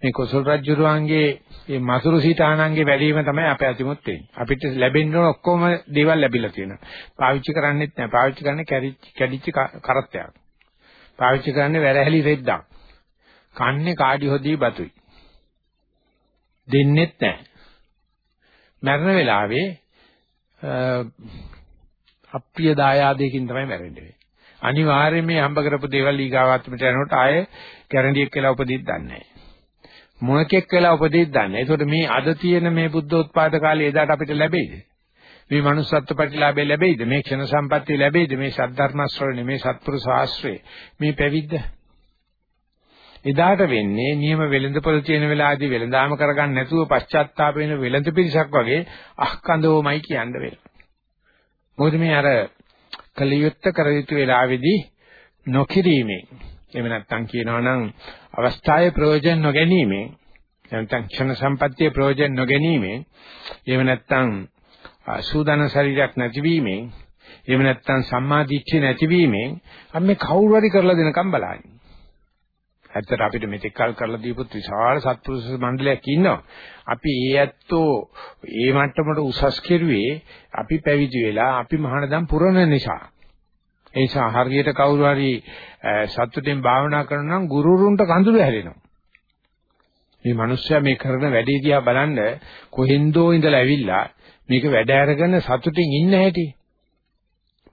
මේ කොසල් රජුරුවන්ගේ මේ මසුරු සීතානන්ගේ වැඩිම තමයි අපේ අතිමුත් වෙන්නේ. අපිට ලැබෙන්න ඕන ඔක්කොම දේවල් ලැබිලා තියෙනවා. පාවිච්චි කරන්නේත් නැහැ. පාවිච්චි කරන්නේ කැඩිච්ච කරත්තයක්. පාවිච්චි කරන්නේ වැරහැලි රෙද්දක්. කන්නේ කාඩි හොදී බතුයි. දෙන්නෙත් නැහැ. මරණ වෙලාවේ අප්‍රිය දායාදයකින් තමයි මැරෙන්නේ. අනිවාර්යයෙන් මේ හම්බ කරපු දේවල් ඊගාවාත්මට යනකොට ආයේ ගැරන්ඩියක් කියලා උපදෙස් දන්නේ නැහැ. මොනකෙක් වෙලා උපදෙස් දන්නේ නැහැ. ඒකට මේ අද තියෙන මේ බුද්ධෝත්පාද කාලේ එදාට අපිට ලැබෙයිද? මේ manussත්ව ප්‍රතිලාභය ලැබෙයිද? මේ ක්ෂණ සම්පත්තිය ලැබෙයිද? මේ සද්ධර්ම ශ්‍රවණය, මේ සත්පුරුෂ ආශ්‍රය, මේ පැවිද්ද? එදාට වෙන්නේ නියම වෙළඳපොළ තියෙන වෙලාවේදී වෙළඳාම කරගන්න නැතුව පශ්චාත්තාප වෙන වෙළඳ පිරිසක් වගේ අහකඳෝමයි කියන්න වෙනවා. මොකද මේ අර කලියුත්ත කර යුතු වෙලාවේදී නොකිරීමෙන් එහෙම නැත්නම් කියනවා නම් අවස්ථාවේ ප්‍රයෝජන නොගැනීමෙන් නැත්නම් ක්ෂණ සම්පත්තියේ ප්‍රයෝජන නොගැනීමෙන් එහෙම නැත්නම් සූදාන ශරීරයක් නැතිවීමෙන් එහෙම නැත්නම් සම්මා දිට්ඨිය නැතිවීමෙන් අපි මේ කවුරු හරි කරලා දෙනකම් බලන්නේ ඇත්තට අපිට මෙතෙක් කල් කරලා දීපුත් විශාල සත්පුරුෂ මණ්ඩලයක් ඉන්නවා. අපි ඒ ඇත්තෝ ඒ මට්ටමට උසස් කෙරුවේ අපි පැවිදි වෙලා අපි මහානදම් පුරන නිසා. ඒ නිසා හරියට කවුරු හරි සතුටින් භාවනා කරනවා නම් ගුරුරුන්ට කඳුළු හැලෙනවා. මේ මිනිස්සයා මේ කරන වැඩේ දිහා බලන්න කොහෙන්දෝ ඉඳලා ඇවිල්ලා මේක වැඩ අරගෙන සතුටින් ඉන්න හැටි.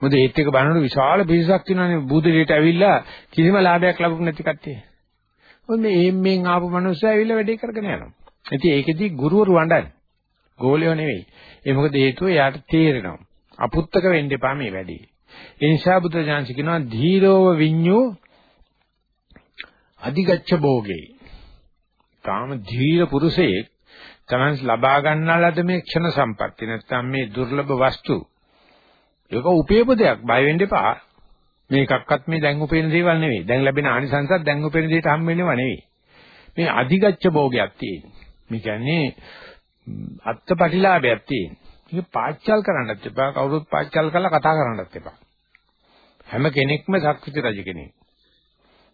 මොකද ඒත් එක බලනකොට විශාල පිරිසක් ඉන්නවානේ බුදුරේට ඇවිල්ලා කිසිම ලාභයක් ලැබුණ නැති කට්ටිය. ඔය මේ එම්මෙන් ආපු මිනිස්සු ඇවිල්ලා වැඩේ කරගෙන යනවා. ඉතින් ඒකෙදි ගුරුවරු වඬන්නේ. ගෝලියෝ නෙවෙයි. ඒ මොකද හේතුව එයාට තේරෙනවා. අපුත්තක වෙන්න එපා මේ වැඩේ. ඒ නිසා බුදුජානක කියනවා ධීරෝව විඤ්ඤෝ අධිගච්ඡ භෝගේ. කාම ධීර පුරුෂයෙක් තමන් ලබා ගන්නාලද මේ ක්ෂණ සම්පatti නැත්නම් මේ දුර්ලභ වස්තු ඒක උපේපදයක් බය වෙන්න එපා මේකක්වත් මේ දැන් උපේන දේවල් නෙවෙයි. දැන් ලැබෙන ආනිසංසත් දැන් උපේන දෙයට හම් වෙනව නෙවෙයි. මේ අධිගච්ඡ භෝගයක් තියෙන. මේ කියන්නේ අත්පටිලාභයක් තියෙන. මේක පාච්චල් කරන්නත් එපා. කවුරුත් පාච්චල් කරලා කතා කරන්නත් එපා. හැම කෙනෙක්ම සක්විති රජ කෙනෙක්.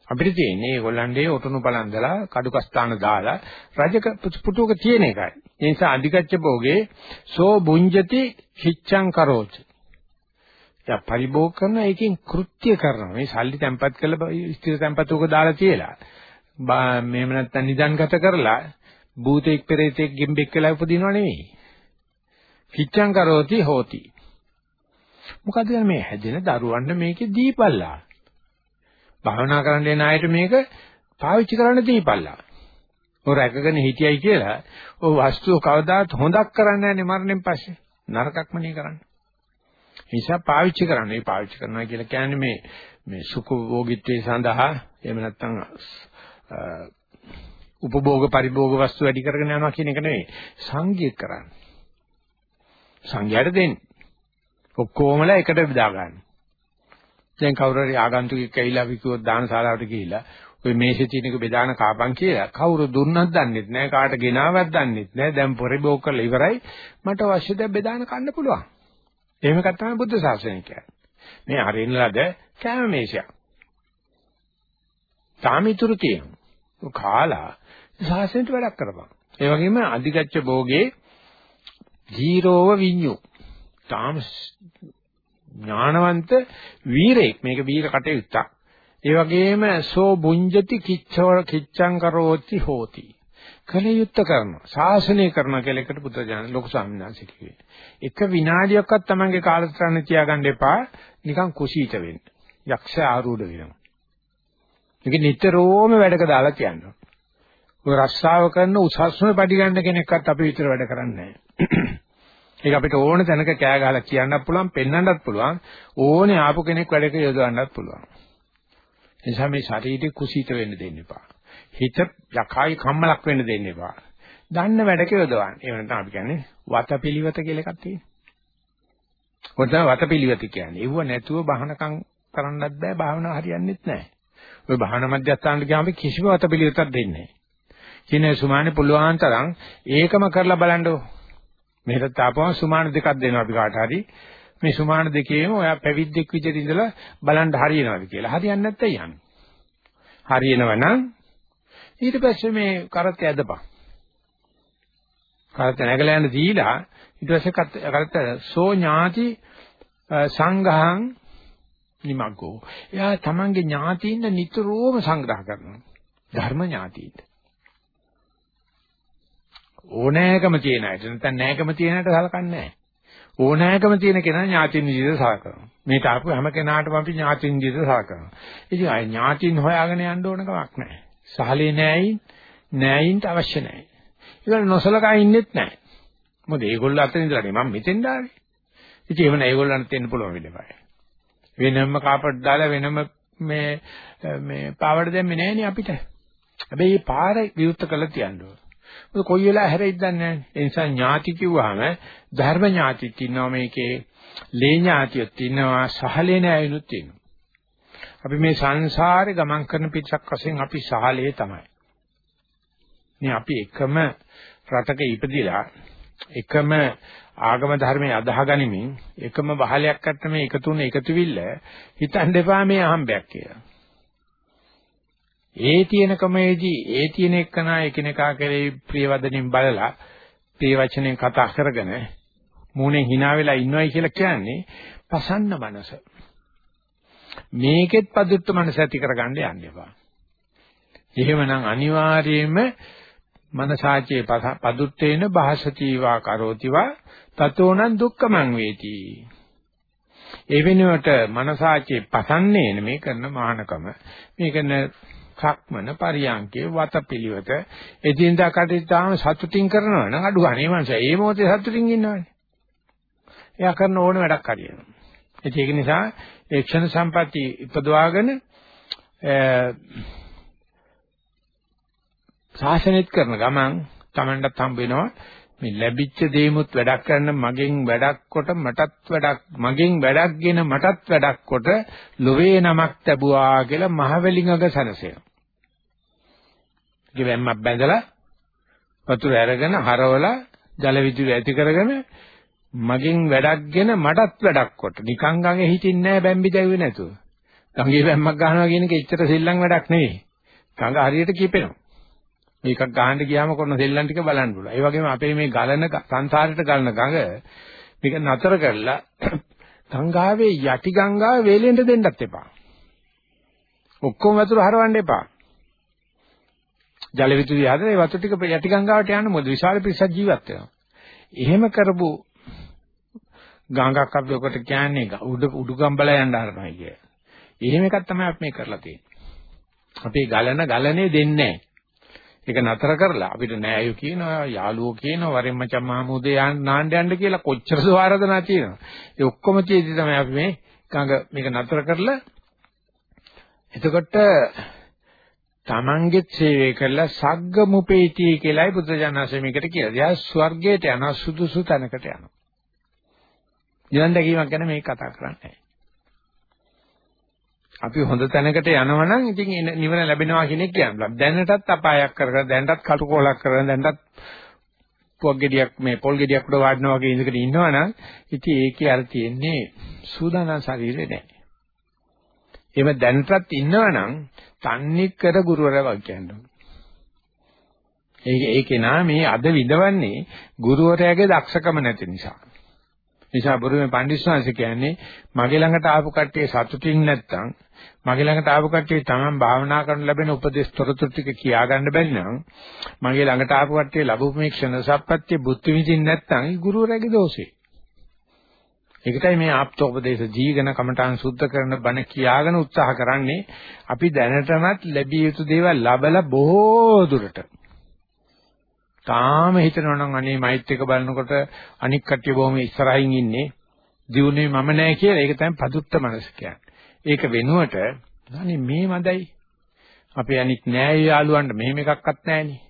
අපිට තියෙන්නේ ඒගොල්ලන්ගේ ඔටුනු බලන්දලා කඩුකස්ථාන දාලා රජක පුටුවක තියෙන එකයි. ඒ නිසා අධිගච්ඡ භෝගේ සෝ බුඤ්ජති හිච්ඡං කරෝච. දැන් පරිභෝග කරන එකෙන් කෘත්‍ය කරනවා. මේ සල්ලි තැම්පත් කරලා ස්ථිර තැම්පතුක දාලා තියලා. මේව නැත්තම් නිදන්ගත කරලා භූතෙක් පෙරේතෙක් ගෙම්බෙක් වෙලා උපදිනව නෙවෙයි. කිච්ඡං කරෝති හෝති. මොකද මේ හැදෙන දරුවන්ට මේකේ දීපල්ලා. භාවනා කරන්න යන අයට මේක පාවිච්චි කරන්න දීපල්ලා. ඔය රැකගෙන හිටියයි කියලා ඔය වස්තුව කවදාත් හොඳක් කරන්නේ නැහැ මරණයෙන් පස්සේ. නරකක්ම නේ කරන්නේ. නිසා පාවිච්චි කරන්න. මේ පාවිච්චි කරනවා කියලා කියන්නේ මේ මේ සුඛභෝගීත්වයේ සඳහා එහෙම නැත්නම් උපභෝග පරිභෝග වස්තු වැඩි කරගෙන යනවා කියන එක නෙවෙයි. සංගීත කරන්න. සංඝයාට දෙන්න. ඔක්කොමලා එකට බෙදා ගන්න. දැන් කවුරු හරි ආගන්තුකෙක් ඇවිල්ලා අපි කිව්වොත් දානශාලාවට ගිහිල්ලා ඔය මේෂේ තියෙන එක බෙදාන කාපන් කියලා කවුරු දුන්නත් දන්නෙත් නැහැ කාට ගෙනාවත් දන්නෙත් නැහැ දැන් පරිභෝග කරලා ඉවරයි මට අවශ්‍ය දේ බෙදාන කන්න පුළුවන් එහෙම එකක් තමයි බුද්ධ ශාසනය කියන්නේ. මේ හරින ලද කැම මේෂයක්. තාමිතුරු තියෙනවා. කාලා ශාසනයට වැඩක් කරපන්. ඒ වගේම අධිගච්ඡ භෝගේ ජීරෝව විඤ්ඤු. තාම ඥානවන්ත වීරෙක් මේක වීර කටයුත්තක්. ඒ වගේම සෝ බුඤ්ජති කිච්ඡව කිච්ඡං කරෝති හෝති. කලයුත්ත කරනවා. ශාසනය කරනවා කියලා එකට බුදුජානක ලොකු ස්වාමීන් වහන්සේ කිව්වේ. එක විනාඩියක්වත් Tamange කාලසටහන තියාගන්න එපා. නිකන් කුසීත වෙන්න. යක්ෂ ආරූඪ වෙනවා. මේක නිතරම වැඩක දාලා කියනවා. ඔය රස්සාව කරන උසස්ම පඩි ගන්න කෙනෙක්වත් අපි විතර වැඩ කරන්නේ නැහැ. ඒක අපිට ඕන තැනක කෑ ගහලා කියන්නත් පුළුවන්, පෙන්වන්නත් පුළුවන්, ඕනේ ආපු කෙනෙක් වැඩක යොදවන්නත් පුළුවන්. එනිසා මේ ශරීරේ කුසීත වෙන්න දෙන්න එපා. හිත යකයි කම්මලක් වෙන්න දෙන්න එපා. දන්න වැඩක යොදවන්න. ඒ වෙනතන අපි කියන්නේ වතපිලිවත කියලා එකක් තියෙනවා. ඔතන වතපිලිවත කියන්නේ. ඒව නැතුව බහනකම් කරන්නත් බෑ භාවනාව හරියන්නේත් නැහැ. ඔය භාවනා මධ්‍යස්ථානට ගියාම කිසිම වතපිලිවතක් දෙන්නේ නැහැ. කියන්නේ සුමානේ පුළුවන් තරම් ඒකම කරලා බලන්නකො. මෙහෙට තාපුවම සුමාන දෙකක් දෙනවා අපි කාට හරි. මේ සුමාන දෙකේම ඔයා පැවිද්දෙක් විදිහට ඉඳලා බලන්න හරියනවාද කියලා. හරියන්නේ නැත්නම් යන්නේ. හරියනවනම් ඊට පස්සේ මේ කරත් ඇදපන්. කරත් නැගලා යන දීලා ඊට පස්සේ කරත් සෝ ඥාති සංඝහං නිමග්ගෝ. එයා තමන්ගේ ඥාතීන් නිතරම සංග්‍රහ කරනවා. ධර්ම ඥාතීන්. ඕනෑකම තියෙන අයට නැත්නම් නෑකම තියෙන අයට සලකන්නේ නැහැ. ඕනෑකම තියෙන කෙනා ඥාතින් විදිහට සලකනවා. මේට ආපු හැම කෙනාටම අපි ඥාතින් විදිහට සලකනවා. ඉතින් අය ඥාතින් හොයාගෙන යන්න ඕන කමක් නැහැ. සහලේ නෑයින් නෑයින්ට අවශ්‍ය නැහැ. ඒක නොසලකා ඉන්නෙත් නැහැ. මොකද ඒගොල්ලෝ අතරින් ඉඳලානේ මම මෙතෙන් ඩාවේ. ඉතින් එහෙම නෑ ඒගොල්ලන්ට දෙන්න පුළුවන් වෙලපයි. වෙනම කාපට් දාලා වෙනම මේ මේ පාවඩ දැම්මේ නෑනේ අපිට. හැබැයි මේ පාර විවුර්ත කළා තියන්න ඕන. මොකද කොයි වෙලාව හැරෙයිද දන්නේ නැහැ. ඒ නිසා ඥාති කිව්වහම ධර්ම ඥාතිත් ඉන්නවා මේකේ. ලේ ඥාතියත් ඉන්නවා, සහලේ නෑයුනුත් ඉන්නවා. අපි මේ සංසාරේ ගමන් කරන පිටසක් වශයෙන් අපි සහලේ තමයි. මේ අපි එකම රටක ඉපදිලා එකම ආගම ධර්මයේ අදාහ ගනිමින් එකම බහලයක් අත්ත මේ එකතුන එකතුවිල්ල හිතන්න එපා මේ අහම්බයක් කියලා. ඒ තියෙන කමේදී ඒ තියෙන එක්කනා එකිනෙකා කෙරෙහි ප්‍රියවදනින් බලලා ප්‍රිය වචනෙන් කතා කරගෙන මූණෙන් hina වෙලා ඉන්නවයි කියලා කියන්නේ පසන්න මනස. මේකෙත් පදුත්ත මනස ඇති කරගන්න යන්න එපා. එහෙමනම් අනිවාර්යයෙන්ම මනසාචේ පදුත්තේන භාසතිවා කරෝතිවා තතෝනං දුක්ඛමං වේති. ඒ වෙනුවට මනසාචේ පසන්නේන මේ කරන මහානකම මේ කරන සක්මන පරියංකේ වතපිලිවෙත එදින්දා කටයුතු සතුටින් කරනවා නම් අඩු ගන්න. ඒ මනුස්සයා ඒ මොහොතේ සතුටින් ඉන්නවනේ. එයා කරන ඕන වැඩක් හරියනවා. ඒක නිසා ඒ ක්ෂණ සම්පatti ඉපදවාගෙන ශාසනෙත් කරන ගමන් Tamanටත් හම්බ වෙනවා මේ ලැබිච්ච දේමුත් වැඩක් කරන්න මගෙන් වැඩක් කොට මටත් වැඩක් මගෙන් වැඩක්ගෙන මටත් වැඩක් කොට ලොවේ නමක් ලැබුවා කියලා මහවැලිඟක සනසෙනවා. ගෙවැම්මක් බැඳලා වතුර අරගෙන හරවලා ජල විදුලි ඇති කරගෙන මගෙන් වැඩක්ගෙන මටත් වැඩක් කොට නිකං ගඟේ හිටින්නේ නැහැ බැම්බි දැව්වේ නැතුව. ගඟේ බැම්මක් ගන්නවා කියන එක එච්චර සෙල්ලම් වැඩක් නෙවෙයි. ගඟ හරියට කිපෙනවා. මේකක් ගහන්න ගියාම කරන සෙල්ලම් ටික බලන්න පුළුවන්. ඒ වගේම අපේ මේ ගලන සංසාරයට ගලන ගඟ මේක නතර කරලා ගංගාවේ යටි ගංගාව වේලෙන්ට දෙන්නත් එපා. ඔක්කොම වතුර හරවන්න එපා. ජල විදුලිය හදලා ඒ වතුර ටික යටි ගංගාවට යන්න මොකද විශාල පිරිසක් ජීවත් වෙනවා. එහෙම කරපු ගංගාවක් අපි ඔකට කියන්නේ උඩ උඩුගම්බල යන්න හරනවා කිය. එහෙම එකක් තමයි අපි මේ කරලා තියෙන්නේ. අපි ගලන ගලනේ දෙන්නේ ඒක නතර කරලා අපිට නෑයෝ කියනවා යාළුවෝ කියනවා වරෙන් මචං මහමුදේ නාන්න යන්න කියලා කොච්චර සවාරදනා තියෙනවා. ඒ ඔක්කොම තියෙදි තමයි අපි මේ ගඟ මේක නතර කරලා එතකොට තමන්ගෙත් සේවය කරලා සග්ග මුපේති කියලායි බුදුජානසෙ මේකට කියලා. එයා ස්වර්ගයට යන සුදුසු තැනකට යනවා. නිවන් දැකීමක් ගැන මේක කතා කරන්නේ අපි හොඳ තැනකට යනවනම් ඉතින් නිවන ලැබෙනවා කියන එක කියනවා. දැනටත් අපායක් කරගෙන දැනටත් කටුකොලක් කරගෙන දැනටත් පොක් ගෙඩියක් මේ පොල් ගෙඩියක් උඩ වාඩිනා වගේ ඉඳගෙන ඉන්නවනම් ඉතින් ඒකේ අර තියෙන්නේ සූදානම් ශරීරේ නැහැ. එහෙම දැනටත් ඉන්නවනම් තන්නේ කර ගුරුවරයා වගේ කියනවා. ඒක ඒකේ නා මේ අද විඳවන්නේ ගුරුවරයාගේ දක්ෂකම නැති නිසා. නිසා බුරුමේ පඬිස්සංශ කියන්නේ මගේ ළඟට ආපු කට්ටිය සතුටින් නැත්තම් මගේ ළඟට ආපු කට්ටිය තමන් භාවනා කරන ලැබෙන උපදේශ තොරතුරු ටික කියා ගන්න බැරි නම් මගේ ළඟට ආපු කට්ටිය ලැබු මේ ක්ෂණ සම්පත්‍ය බුද්ධ විදින් නැත්තම් ඒ ගුරුවරයාගේ දෝෂේ. ඒකටයි මේ ආප්තෝපදේශ ජීවන කමඨාන් සුද්ධ කරන බණ කියාගෙන උත්සාහ කරන්නේ අපි දැනටමත් ලැබිය යුතු දේවල් ලබලා බොහෝ දුරට. තාම හිතනවා නම් අනේ මෛත් එක බලනකොට අනික් කට්ටිය බොහොම ඉස්සරහින් ඉන්නේ. දියුනේ මම නෑ කියලා. ඒක තමයි පදුත්ත මනස කියන්නේ. ඒක වෙනුවට අනේ මේ මදයි. අපේ අනික් නෑ යාළුවන්ට මෙහෙම එකක්වත් නෑනේ.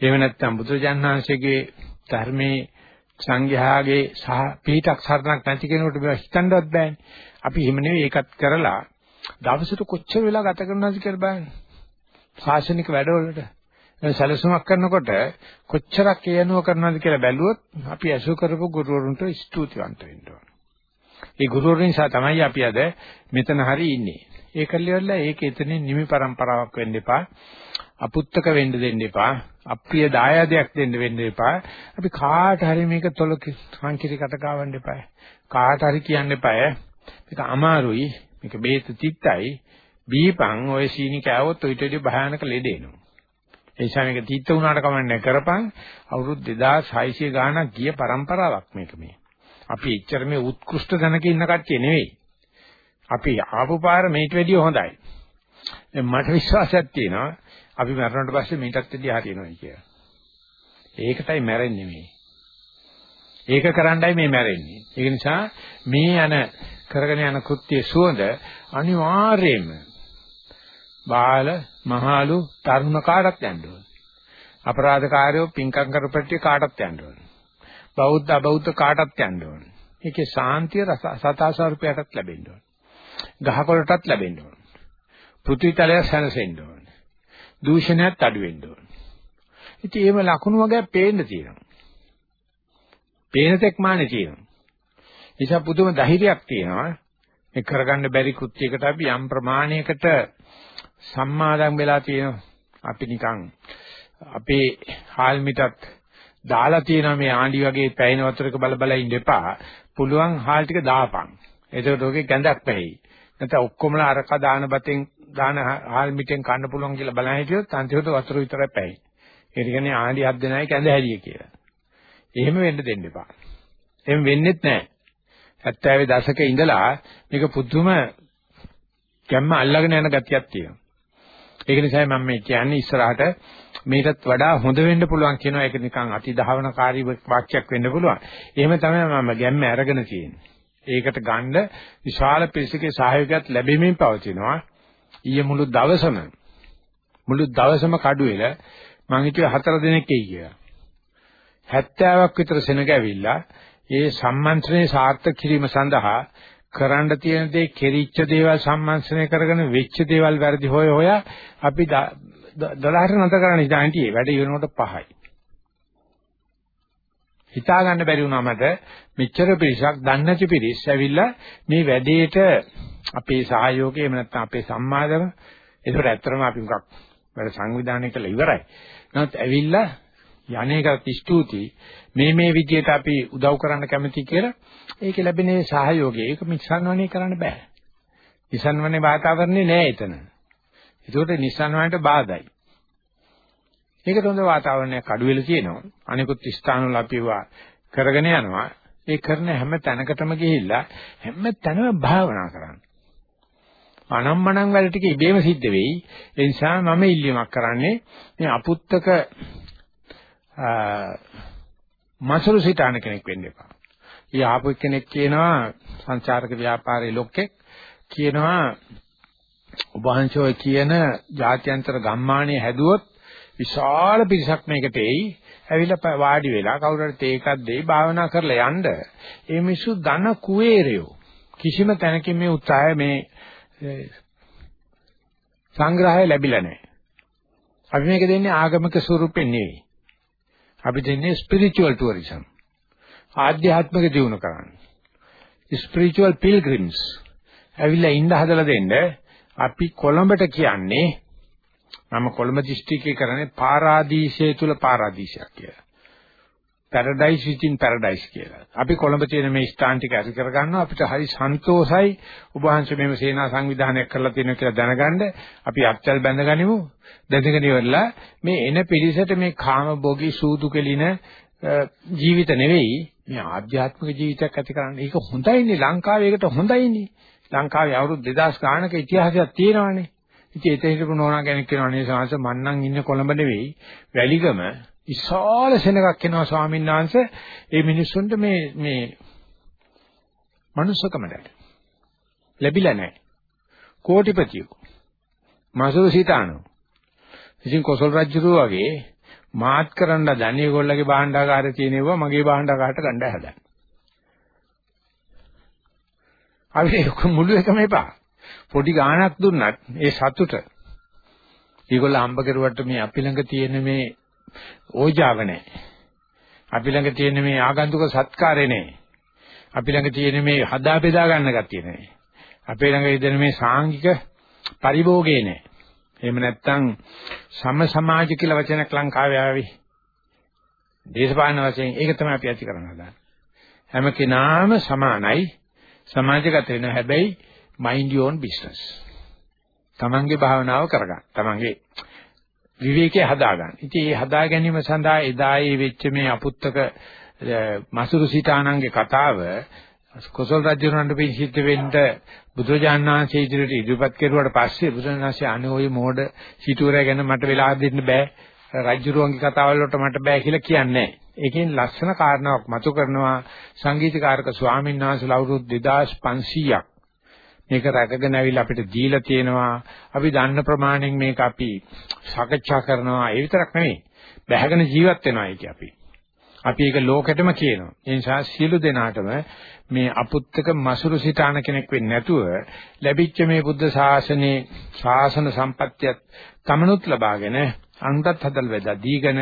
එහෙම නැත්නම් බුදුජානනාංශයේ ධර්මයේ සංඝයාගේ සහ පිටක් සරණක් නැති කෙනෙකුට මේවා හිතන්නවත් බෑනේ. අපි එහෙම නෙවෙයි ඒකත් කරලා දවසට කොච්චර වෙලා ගත කරනවද කියලා බලන්න. ශාසනික වැඩවලට සැලසුමක් කරනකොට කොච්චරක් කියනුව කරනවද කියලා බැලුවොත් අපි අසු කරපු ගුරුවරුන්ට ස්තුතිවන්ත වෙන්න ඕන. ඒ ගුරුවරුන් නිසා තමයි අපි අද මෙතන හරි ඉන්නේ. ඒ කල්ලිවල ඒක එතනින් නිමි પરම්පරාවක් වෙන්න එපා. අපුත්තක වෙන්න දෙන්න එපා. අප්‍රිය දායාදයක් දෙන්න වෙන්න එපා. අපි කාට හරි මේක තොල සංකිරි කට ගවන්න එපා. කාට හරි කියන්න එපා. මේක අමාරුයි. මේක බේත තිත්තයි. බීපන් ඔය සීනි කෑවොත් ඔයිට වඩා භයානක ලෙඩ එනවා. ඒ නිසා මේක තිත්ත වුණාට කමන්නේ කරපන් අවුරුදු 2600 ගාණක් ගිය પરම්පරාවක් මේක මේ. අපි එච්චර මේ උත්කෘෂ්ඨ තැනක ඉන්න කට්ටිය නෙවෙයි. අපි ආපු පාර මේට වැඩිය හොඳයි. මට විශ්වාසයක් තියෙනවා අපි මරණයට පස්සේ මේකත් වැඩිය හරියනවා කියලා. ඒකටයි මැරෙන්නේ මේ. ඒක කරන්නයි මේ මැරෙන්නේ. ඒක නිසා මේ යන කරගෙන යන කෘත්‍ය සුවඳ අනිවාර්යයෙන්ම බාල මහලු තරුණ කාටත් යන්න ඕන. අපරාධකාරයෝ පින්කම් කරපට්ටිය කාටත් යන්න ඕන. බෞද්ධ අබෞද්ධ කාටත් යන්න ඕන. ඒකේ සාන්තිය රස සතාස්වරූපයටත් ලැබෙන්න ඕන. ගහකොළටත් ලැබෙන්න ඕන. පෘථිවිතලය සැනසෙන්න ඕන. දූෂණයත් අඩු වෙන්න ඕන. ඉතින් එහෙම ලකුණු වගේ පේන්න තියෙනවා. පේන තෙක් මානේ තියෙනවා. නිසා පුදුම ධෛර්යයක් තියෙනවා. මේ කරගන්න බැරි කෘත්‍යයකට අපි යම් ප්‍රමාණයකට සම්මාදම් වෙලා තියෙනවා. අපි නිකන් අපේ හාල් මිටත් දාලා තියෙනවා මේ ආණ්ඩි වගේ පැයින වතුරක බල බල ඉන්න එපා. පුළුවන් හාල් ටික දාපන්. එතකොට ඔගේ ගැඳක් පැහැයි. නැත්නම් ඔක්කොමලා අරක දාන බතෙන් දාන හාල් මිටෙන් කන්න පුළුවන් කියලා බලන් හිටියොත් අන්තිමට වතුර විතරයි පැහැයි. ඒ කියන්නේ ආණ්ඩි හත් දෙනයි කැඳ හැලිය කියලා. එහෙම වෙන්න දෙන්න එපා. එහෙම වෙන්නෙත් නැහැ. 70 දශකේ ඉඳලා මේක පුදුම ගැම්ම අල්ලගෙන යන ගතියක් තියෙනවා. ඒක නිසා මම මේ කියන්නේ ඉස්සරහට මේකටත් වඩා හොඳ වෙන්න පුළුවන් කියනවා. ඒක නිකන් අති දහවනකාරී වාක්‍යයක් වෙන්න පුළුවන්. එහෙම තමයි මම ගැම්ම අරගෙන තියෙන්නේ. ඒකට ගන්න විශාල පිරිසකේ සහයෝගයක් ලැබෙමින් පවතිනවා. ඊයේ මුළු දවසම මුළු දවසම කඩුවෙල මං හිතුවේ හතර දිනක් එයි කියලා. 70ක් විතර සෙනග ඇවිල්ලා ඒ සම්මන්ත්‍රණය සාර්ථක කිරීම සඳහා කරන්න තියෙන දේ කෙරිච්ච දේවල් සම්මන්ත්‍රණය කරගෙන වෙච්ච දේවල් වැරදි හොය හොය අපි 12ට නැතර කරන්න ඉඳන්ටි වැඩ ඉවරනකොට පහයි. හිතා ගන්න බැරි වුණා මට මෙච්චර පිරිසක් දන්නේ නැති පිරිස් ඇවිල්ලා මේ වැඩේට අපේ සහයෝගය එහෙම නැත්නම් අපේ සම්මාදම ඒකට ඇත්තටම අපි මොකක් වැඩ සංවිධානය කළා ඉවරයි. නමුත් ඇවිල්ලා යන්නේකට ස්තුතියි මේ මේ විදියට අපි උදව් කරන්න කැමති කියලා ඒක ලැබෙන සහයෝගය ඒක මිසන්වනේ කරන්න බෑ. නිසන්වනේ වාතාවරණේ නෑ එතන. ඒකට නිසන්වනට බාධායි. ඒකට හොඳ වාතාවරණයක් අඩු වෙලා තියෙනවා. අනිකුත් ස්ථානවල අපි කරගෙන යනවා. ඒ කරන හැම තැනකටම ගිහිල්ලා හැම තැනම භාවනා කරන්න. අනම්මනම් වැඩ ටික ඉබේම සිද්ධ වෙයි. ඒ නිසා මම ඉල්ලීමක් කරන්නේ මේ අපුත්තක මසුරු සිතාන කෙනෙක් වෙන්න එපා. ඊ ආපු කෙනෙක් කියනවා සංචාරක ව්‍යාපාරයේ ලොක්කෙක් කියනවා උභාංශෝය කියන ජාත්‍යන්තර ගම්මානයේ හැදුවොත් විශාල පිරිසක් මේකට එයි. ඇවිල්ලා වාඩි වෙලා කවුරු හරි තේ එකක් දෙයි භාවනා කරලා යන්න. ඒ මිනිස්සු ධන කුවේරයෝ. කිසිම තැනකින් මේ උත්සාහය මේ සංග්‍රහය ලැබිලා නැහැ. අපි මේක දෙන්නේ ආගමික ස්වරූපෙන් නෙවෙයි. අපි දෙන්නේ ස්පිරිචුවල් ටුවරිසම්. ආධ්‍යාත්මික දියුණු කරන්න. Spiritual pilgrims. ඇවිල්ලා ඉන්න හදලා දෙන්න අපි කොළඹට කියන්නේ මම කොළඹ දිස්ත්‍රික්කේ කරන්නේ පාරාදීසය තුල පාරාදීසයක් කියලා. පැරඩයිස් විචින් පැරඩයිස් කියලා. අපි කොළඹ තියෙන මේ ස්ථාන ටික ඇති කරගන්නවා අපිට හරි සන්තෝසයි ඔබ වහන්සේ මේව සේනා සංවිධානයක් කරලා තියෙනවා කියලා දැනගන්න අපි අත්‍යල් බැඳගනිමු. දැනගෙන ඉවරලා මේ එන පිරිසට මේ කාම භෝගී සූදු කෙලින ජීවිත නෙවෙයි. මේ ආධ්‍යාත්මික ජීවිතයක් ඇති කරන්න. ඒක හොඳයිනේ ලංකාවේ ඒකට හොඳයිනේ. ලංකාවේ අවුරුදු 2000 ගානක ඉතිහාසයක් තියෙනවානේ. ඉතින් එතන හිටපු නෝනා කෙනෙක් කියනවා නේ සාංශ මන්නම් ඉන්නේ කොළඹ නෙවෙයි. වැලිගම විශාල සෙනගක් එනවා ස්වාමීන් වහන්සේ. ඒ මිනිස්සුන්ට මේ මේ මනුස්සකම ලැබිලා නැහැ. කෝටිපතියෝ. මාසුරු සීතානෝ. ඉතින් කොසල් රජුරෝ වගේ මාත් කරන්න දැන් ඒගොල්ලගේ භාණ්ඩාගාරේ තියෙනවා මගේ භාණ්ඩාගාරට ගණ්ඩා හදන්න. අපි මුළු එකම එපා. පොඩි ගාණක් දුන්නත් ඒ සතුට ඒගොල්ලෝ හම්බ කරුවට මේ අපි ළඟ තියෙන මේ ඕජාව නැහැ. අපි ළඟ තියෙන මේ ආගන්තුක සත්කාරේ නැහැ. අපි ළඟ තියෙන මේ හදා බෙදා ගන්න ගතිය නැහැ. අපේ ළඟ ඉදෙන මේ සාංගික පරිභෝගේ නැහැ. එහෙම නැත්නම් සම සමාජ කියලා වචනයක් ලංකාවේ ආවේ. දේශපාලන වශයෙන් ඒක තමයි අපි ඇති කරන්න හදන්නේ. හැම කෙනාම සමානයි සමාජගත වෙන හැබැයි mind your own business. තමන්ගේ භාවනාව කරගන්න. තමන්ගේ විවේකයේ හදාගන්න. ඉතින් මේ හදා ගැනීම සඳහා එදා ඒ වෙච්ච මේ අපුත්තක මසුරු සිතානන්ගේ කතාව කොසල් රජුරන්ට පින් සිද්ධ වෙන්න බුදුරජාණන් වහන්සේ ඉදිරියට ඉදිරිපත් කෙරුවාට පස්සේ බුදුරජාණන් වහන්සේ අනේ ওই මෝඩ සිටුවරය ගැන මට වෙලා දෙන්න බෑ. රජුරුවන්ගේ කතාවල් වලට මට බෑ කියලා කියන්නේ ඒකෙන් ලස්සන කාරණාවක් මතු කරනවා සංගීතකාරක ස්වාමීන් වහන්සේලා අවුරුදු 2500ක් මේක රැකගෙන ඇවිල්ලා අපිට දීලා තියෙනවා. අපි දන්න ප්‍රමාණයෙන් මේක අපි සාකච්ඡා කරනවා. ඒ විතරක් නෙවෙයි. බැහැගෙන ජීවත් වෙනවා ඒක අපි. අපි ඒක ලෝකෙටම කියනවා. ඒ නිසා සියලු දෙනාටම මේ අපුත්තක මසුරු සිතාන කෙනෙක් වෙන්නේ නැතුව ලැබිච්ච මේ බුද්ධ ශාසනයේ ශාසන සම්පත්තියත් තමනුත් ලබාගෙන අනුන්ටත් හදල් වෙදා දීගෙන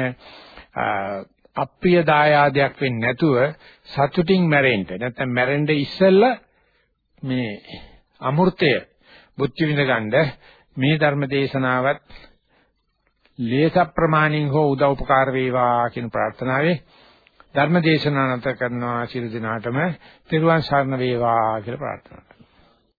අප්‍රිය දායාදයක් වෙන්නේ නැතුව සතුටින් මැරෙන්න. නැත්නම් මැරෙන්න ඉස්සෙල්ලා මේ අමෘතය බුද්ධ විඳගන්න මේ ධර්ම දේශනාවත් ලේස ප්‍රමාණින් හෝ උදව් උපකාර වේවා කියන ප්‍රාර්ථනාවේ ධර්ම දේශනාව නැත කරනවා. සියලු දිනාටම තෙරුවන් සරණ වේවා කියලා ප්‍රාර්ථනා